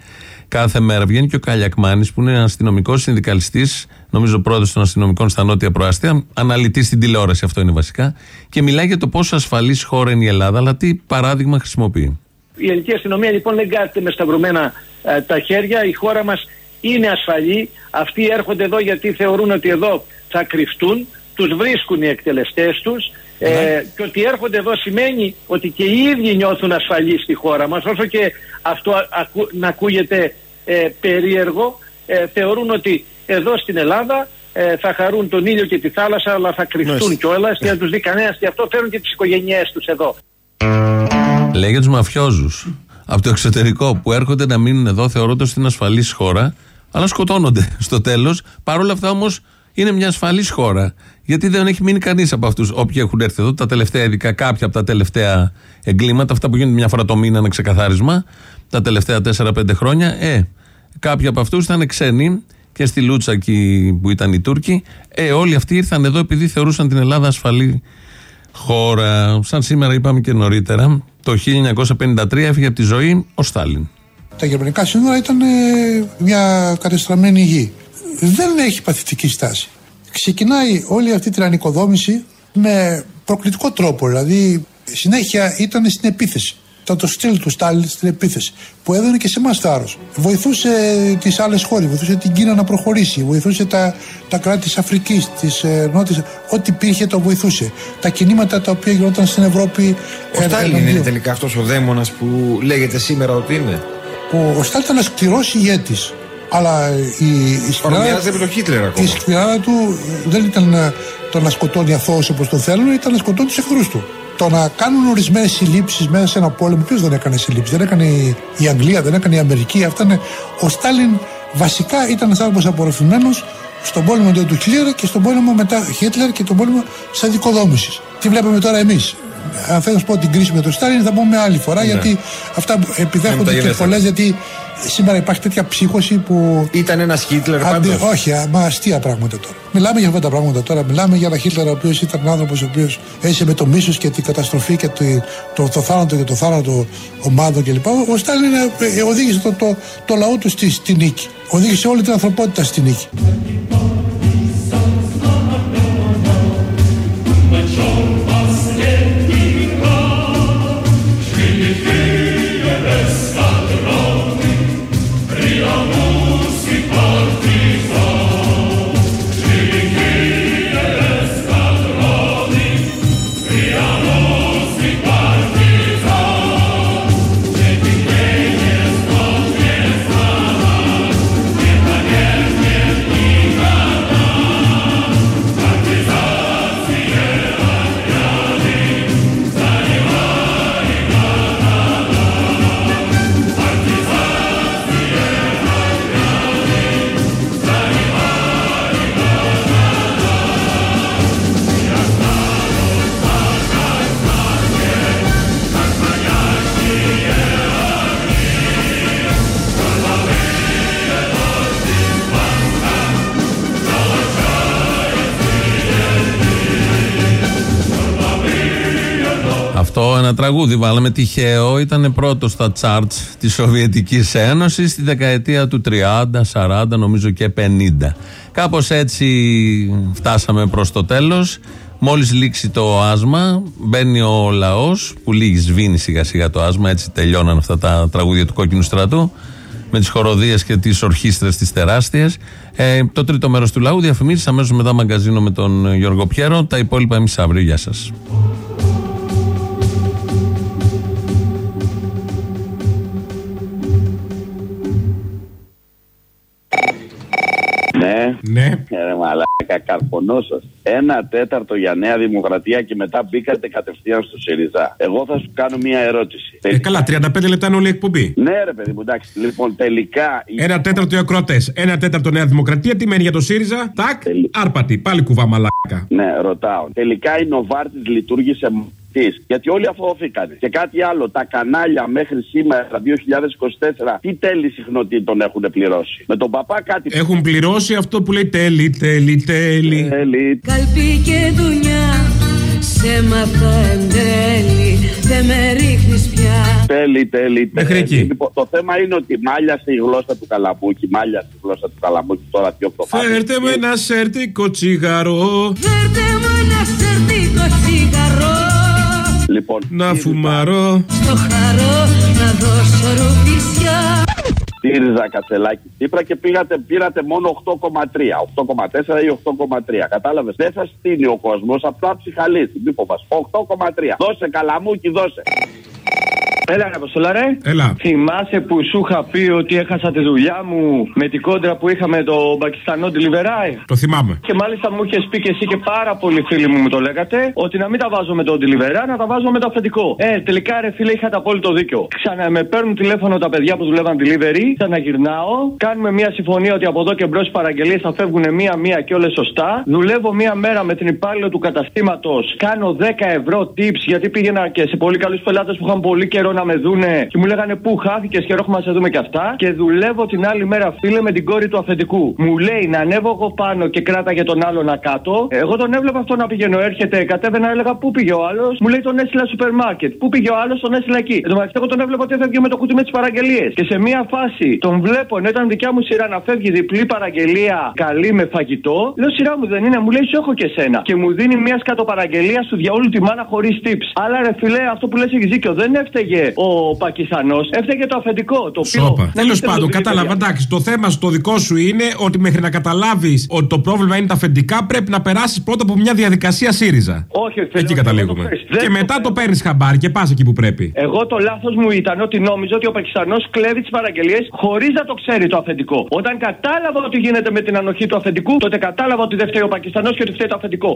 κάθε μέρα. Βγαίνει και ο Καλιακμάνη, που είναι αστυνομικός συνδικαλιστής, νομίζω πρόεδρος των αστυνομικών στα νότια προάστια, αναλυτής στην τηλεόραση, αυτό είναι βασικά, και μιλάει για το πόσο ασφαλής χώρα είναι η Ελλάδα, αλλά τι παράδειγμα χρησιμοποιεί. Η ελληνική αστυνομία λοιπόν δεν κάθεται με σταυρωμένα ε, τα χέρια. Η χώρα μας είναι ασφαλή. Αυτοί έρχονται εδώ γιατί θεωρούν ότι εδώ θα κρυφτούν. Τους βρίσκουν οι εκτελεστές τους. Ε, και ότι έρχονται εδώ σημαίνει ότι και οι ίδιοι νιώθουν ασφαλείς στη χώρα μας όσο και αυτό ακού, να ακούγεται ε, περίεργο ε, θεωρούν ότι εδώ στην Ελλάδα ε, θα χαρούν τον ήλιο και τη θάλασσα αλλά θα κρυφτούν κιόλας και δεν τους δει κανένας και αυτό φέρουν και τις οικογένειές τους εδώ. Λέει για τους μαφιόζους από το εξωτερικό που έρχονται να μείνουν εδώ θεωρώντας την ασφαλής χώρα αλλά σκοτώνονται στο τέλος παρόλα αυτά όμως είναι μια ασφαλής χώρα. Γιατί δεν έχει μείνει κανείς από αυτούς όποιοι έχουν έρθει εδώ, τα τελευταία, ειδικά κάποια από τα τελευταία εγκλήματα, αυτά που γίνονται μια φορά το μήνα, ένα ξεκαθάρισμα, τα τελευταία 4-5 χρόνια. Ε, κάποιοι από αυτούς ήταν ξένοι και στη Λούτσα εκεί που ήταν οι Τούρκοι. Ε, όλοι αυτοί ήρθαν εδώ επειδή θεωρούσαν την Ελλάδα ασφαλή χώρα. Σαν σήμερα είπαμε και νωρίτερα, το 1953 έφυγε από τη ζωή ο Στάλιν. Τα γερμανικά σύνορα ήταν ε, μια κατεστραμμένη γη δεν έχει παθητική στάση. Ξεκινάει όλη αυτή την ανοικοδόμηση με προκλητικό τρόπο. Δηλαδή, συνέχεια ήταν στην επίθεση. Ήταν το στυλ του Στάλιν στην επίθεση. Που έδωνε και σε εμάς θάρρος. Βοηθούσε τις άλλες χώρες, βοηθούσε την Κίνα να προχωρήσει, βοηθούσε τα, τα κράτη της Αφρικής, της ε, Νότιας. Ό,τι υπήρχε το βοηθούσε. Τα κινήματα τα οποία γινόταν στην Ευρώπη. Ο Στάλιν είναι τελικά αυτός ο δαίμονας που λέγεται σήμερα ότι είναι; Ο, ο Στάλιν ήταν ένα σκληρό ηγέτης. Αλλά η, η σκληράδα, του δεν ήταν το να σκοτώνει αθώου όπως το θέλουν, ήταν να σκοτώνει τους εχθρούς του. Το να κάνουν ορισμένες συλλήψεις μέσα σε ένα πόλεμο, ποιος δεν έκανε συλλήψεις, δεν έκανε η Αγγλία, δεν έκανε η Αμερική. Αυτά είναι... Ο Στάλιν βασικά ήταν ένα άνθρωπος απορροφημένος στον πόλεμο του Χίτλερ και στον πόλεμο μετά Χίτλερ και τον πόλεμο της αδικοδόμησης. Τι βλέπουμε τώρα εμείς; Αν θέλω να σου πω την κρίση με τον Στάλιν θα πούμε άλλη φορά ναι. γιατί αυτά επιδέχονται και πολλές γιατί σήμερα υπάρχει τέτοια ψύχωση που. Ήταν ένας Χίτλερ πάντως. Όχι, μα αστεία πράγματα τώρα. Μιλάμε για αυτά τα πράγματα τώρα. Μιλάμε για ένα Χίτλερ ο οποίος ήταν άνθρωπος ο οποίος έζησε με το μίσος και την καταστροφή και το, το, το θάνατο και το θάνατο ομάδων κλπ. Ο Στάλιν ε, οδήγησε το, το, το λαό του στη, στη νίκη. Οδήγησε όλη την ανθρωπότητα στη νίκη. Τραγούδι βάλαμε τυχαίο. Ήταν πρώτος στα charts της Σοβιετικής Ένωσης στη δεκαετία του 30, 40, νομίζω και 50. Κάπως έτσι φτάσαμε προς το τέλος. Μόλις λήξει το άσμα, μπαίνει ο λαός που λίγη σβήνει σιγά σιγά το άσμα. Έτσι τελειώναν αυτά τα τραγούδια του κόκκινου στρατού με τις χοροδίες και τις ορχήστρες τις τεράστιες. Ε, το τρίτο μέρος του λαού διαφημίσει αμέσως μετά μαγκαζίνο με τον Γιώργο Πιέρο. Τα υπόλοιπα εμείς αύριο. Γεια σας. Ναι. Ρε μαλάκα, καρφωνόσας. Ένα τέταρτο για Νέα Δημοκρατία και μετά μπήκατε κατευθείαν στο ΣΥΡΙΖΑ. Εγώ θα σου κάνω μια ερώτηση. Ε, καλά, 35 λεπτά είναι όλη η εκπομπή. Ναι, ρε παιδί μου, εντάξει. Λοιπόν, τελικά. η- Ένα τέταρτο οι ακροατές. Ένα τέταρτο Νέα Δημοκρατία. Τι μένει για το ΣΥΡΙΖΑ; Τάκ. Άρπατη. Πάλι κουβά μαλάκα. Ναι, ρωτάω. Τελικά η Νοβάρτης λειτουργήσε της, γιατί όλοι αφοθήκανε. Και κάτι άλλο, τα κανάλια μέχρι σήμερα, 2024, τι τέλη συχνοτήτων έχουν πληρώσει; Με τον παπά κάτι. Έχουν πληρώσει αυτό που λέει τέλει, τέλει, τέλει. Τέλει. Καλπί και δουλειά σε μαθα εν τέλει Δεν με ρίχνεις πια Τέλει, τέλει, Μέχρι τέλει. εκεί. Λοιπόν, το θέμα είναι ότι μάλιασε η γλώσσα του καλαμούκι, μάλιασε η γλώσσα του καλαμούκι τώρα πιο προφανή. Φέρτε μου ένα σερτικό τσιγαρό. Φέρτε μου ένα σερτικό τσιγαρό Λοιπόν, Να φουμαρώ. Στο χαρό να δώσω ρουφισιά ΣΥΡΙΖΑ Κατσελάκη Τσίπρα και πήγατε, πήρατε μόνο 8,3. 8,4 ή 8,3. Κατάλαβες. Δεν θα στείλει ο κόσμος, απλά ψυχαλίζει. Μη φοβάσαι. 8,3. Δώσε καλαμούκι, δώσε. Έλα, ρε Αποστολά, ρε. Έλα. Θυμάσαι που σου είχα πει ότι έχασα τη δουλειά μου με την κόντρα που είχα με τον Πακιστανό Delivery; Το θυμάμαι. Και μάλιστα μου είχες πει και εσύ και πάρα πολλοί φίλοι μου μου το λέγατε ότι να μην τα βάζω με τον Delivery, να τα βάζω με το αφεντικό. Ε, τελικά ρε φίλε είχατε απόλυτο δίκιο. Ξανά με παίρνουν τηλέφωνο τα παιδιά που δουλεύαν delivery, ξαναγυρνάω, κάνουμε μια συμφωνία ότι από εδώ και μπρος οι παραγγελίες θα φεύγουν μία-μία και όλες σωστά. Δουλεύω μία μέρα με την υπάλληλο του καταστήματος, κάνω 10 ευρώ tips γιατί πήγαινα και σε πολύ καλούς πελάτες που είχαν πολύ καιρό να με δούνε και μου λέγανε Πού χάθηκε και έχουμε να σε δούμε και αυτά. Και δουλεύω την άλλη μέρα, φίλε, με την κόρη του αφεντικού. Μου λέει να ανέβω εγώ πάνω και κράταγε τον άλλον κάτω. Εγώ τον έβλεπα αυτό να πηγαίνω, έρχεται, κατέβαινα, έλεγα Πού πήγε ο άλλος; Μου λέει τον έστειλα σούπερ μάρκετ. Πού πήγε ο άλλος, τον έστειλα εκεί. Εν τω μεταξύ, εγώ τον έβλεπα ότι έφευγε με το κουτί με τις παραγγελίες. Και σε μία φάση τον βλέπω, ενώ ήταν δικιά μου σειρά να φεύγει διπλή παραγγελία καλή με φαγητό. Λέω σειρά μου δεν είναι, μου λέει σου έχω και σένα. Και μου δίνει μία σκατοπαραγγελία σου διαόλου τη μάνα χωρίς tips. Αλλά ρε φιλέ, αυτό που λες έχει δίκιο. Δεν έφταιγε ο Πακιστανός, έφταιγε το αφεντικό. Το οποίο. Σόπα. να Τέλος μην πάντων, τελειώσει, κατάλαβα. παιδιά. Εντάξει, το θέμα στο δικό σου είναι ότι μέχρι να καταλάβεις ότι το πρόβλημα είναι τα αφεντικά, πρέπει να περάσεις πρώτα από μια διαδικασία ΣΥΡΙΖΑ. Όχι, φίλε, Εκεί όχι, καταλήγουμε. δεν το ξέρεις. Και Δεν μετά το παίρνεις χαμπάρι και πας εκεί που πρέπει. Εγώ το λάθος μου ήταν ότι νόμιζα ότι ο Πακιστανός κλέβει τις παραγγελίες χωρίς να το ξέρει το αφεντικό. Όταν κατάλαβα ότι γίνεται με την ανοχή του αφεντικού, τότε κατάλαβα ότι δεν φταίει ο Πακιστανός και ότι φταίει το αφεντικό.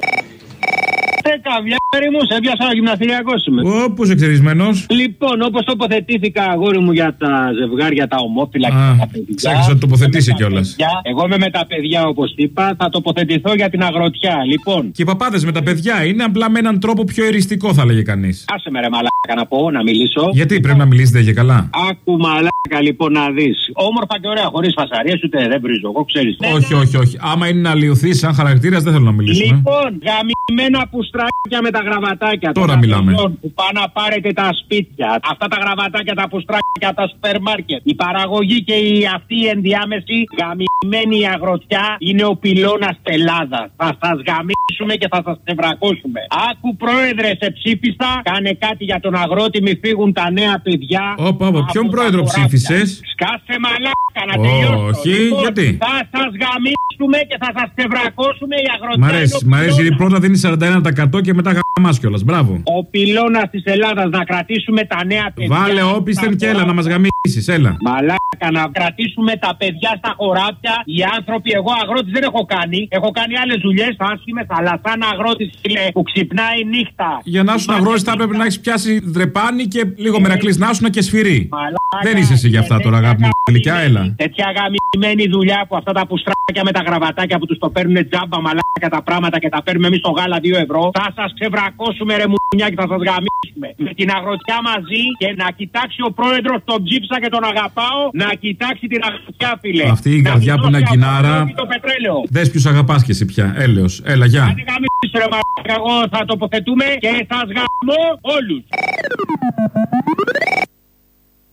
Ε, καβιάρι μου, σε πιάσα ο γυμναστηριακός είμαι. Ω, πού εξερισμένος. Λοιπόν, όπως τοποθετήθηκα αγόρι μου για τα ζευγάρια, τα ομόφυλα και τα παιδιά. Ξέχασα να τοποθετήσει κιόλας. παιδιά, Εγώ είμαι με τα παιδιά, όπως είπα. Θα τοποθετηθώ για την αγροτιά. Λοιπόν, Και οι παπάδες με τα παιδιά είναι απλά με έναν τρόπο πιο εριστικό, θα λέγε κανείς. άσε με ρε μαλάκα να πω, να μιλήσω. Γιατί πρέπει να μιλήσετε για καλά. Άκου μαλάκα λοιπόν να δεις. Όμορφα και ωραία, χωρίς φασαρίες ούτε δεν βρίζω. Εγώ ξέρεις. Όχι, όχι, όχι. Άμα είναι να λιωθεί σαν χαρακτήρας, δεν θέλω να μιλήσουμε. Λοιπόν, γαμημένα πουστράκια με τα γραβατάκια. Τώρα των μιλάμε. αγροτών Που πάνε να πάρετε τα σπίτια. Αυτά τα γραβατάκια, τα πουστράκια, τα σούπερ μάρκετ. Η παραγωγή και η, αυτή η ενδιάμεση γαμημένη η αγροτιά είναι ο πυλώνας Ελλάδας. Θα σας γαμίσουμε και θα σας ξεβρακώσουμε. Άκου πρόεδρε, σε ψήφιστα. Κάνε κάτι για τον αγρότη, μη φύγουν τα νέα παιδιά. Όπα, όπα, ποιον Από τα πρόεδρο χωράφια. ψήφισες; Σκάσε μαλάκα να τελειώσω. Όχι, Λοιπόν, γιατί; Θα σας γαμίσουμε και θα σας ξεβρακώσουμε η αγροτιά. Μ' είναι ο αρέσει, μ' αρέσει γιατί πρώτα δίνεις 41% και μετά γαμάς κιόλας. Μπράβο. ο πυλώνα της Ελλάδας να κρατήσουμε τα νέα παιδιά. Βάλε όπισθεν και έλα να μας γαμίσεις, έλα. Μαλάκα να κρατήσουμε τα παιδιά στα χωράφια. Οι άνθρωποι, εγώ αγρότης δεν έχω κάνει. Έχω κάνει άλλες δουλειές άσχημε, αλλά σαν αγρότης που ξυπνάει νύχτα. Για να σου αγρότης θα έπρεπε να έχεις πιάσει δρεπάνι και λίγο μερακλής να σου και σφυρί. Δεν είσαι εσύ για αυτά τώρα, αγάπη μου. Τελικά, έλα. Τέτοια γαμημένη δουλειά που αυτά τα πουστράκια με τα γραβατάκια που τους το παίρνουν τζάμπα μαλάκα τα πράγματα και τα παίρνουμε εμείς στο γάλα 2 ευρώ. Θα σας ξεβρακώσουμε ρε μουνιά και θα σας γαμίσουμε. Με την αγροτιά μαζί και να κοιτάξει ο πρόεδρος τον ψήψα και τον αγαπάω. Να κοιτάξει την αγροτιά, φίλε. Αυτή η Να καρδιά που είναι δώσει αγκινάρα. από το πετρέλαιο. Δες ποιου αγαπάς και εσύ πια. Έλεος. Έλα, γεια. Άντε γαμίσου ρε μαλάκα, εγώ θα τοποθετούμε και θα γαμώ όλους.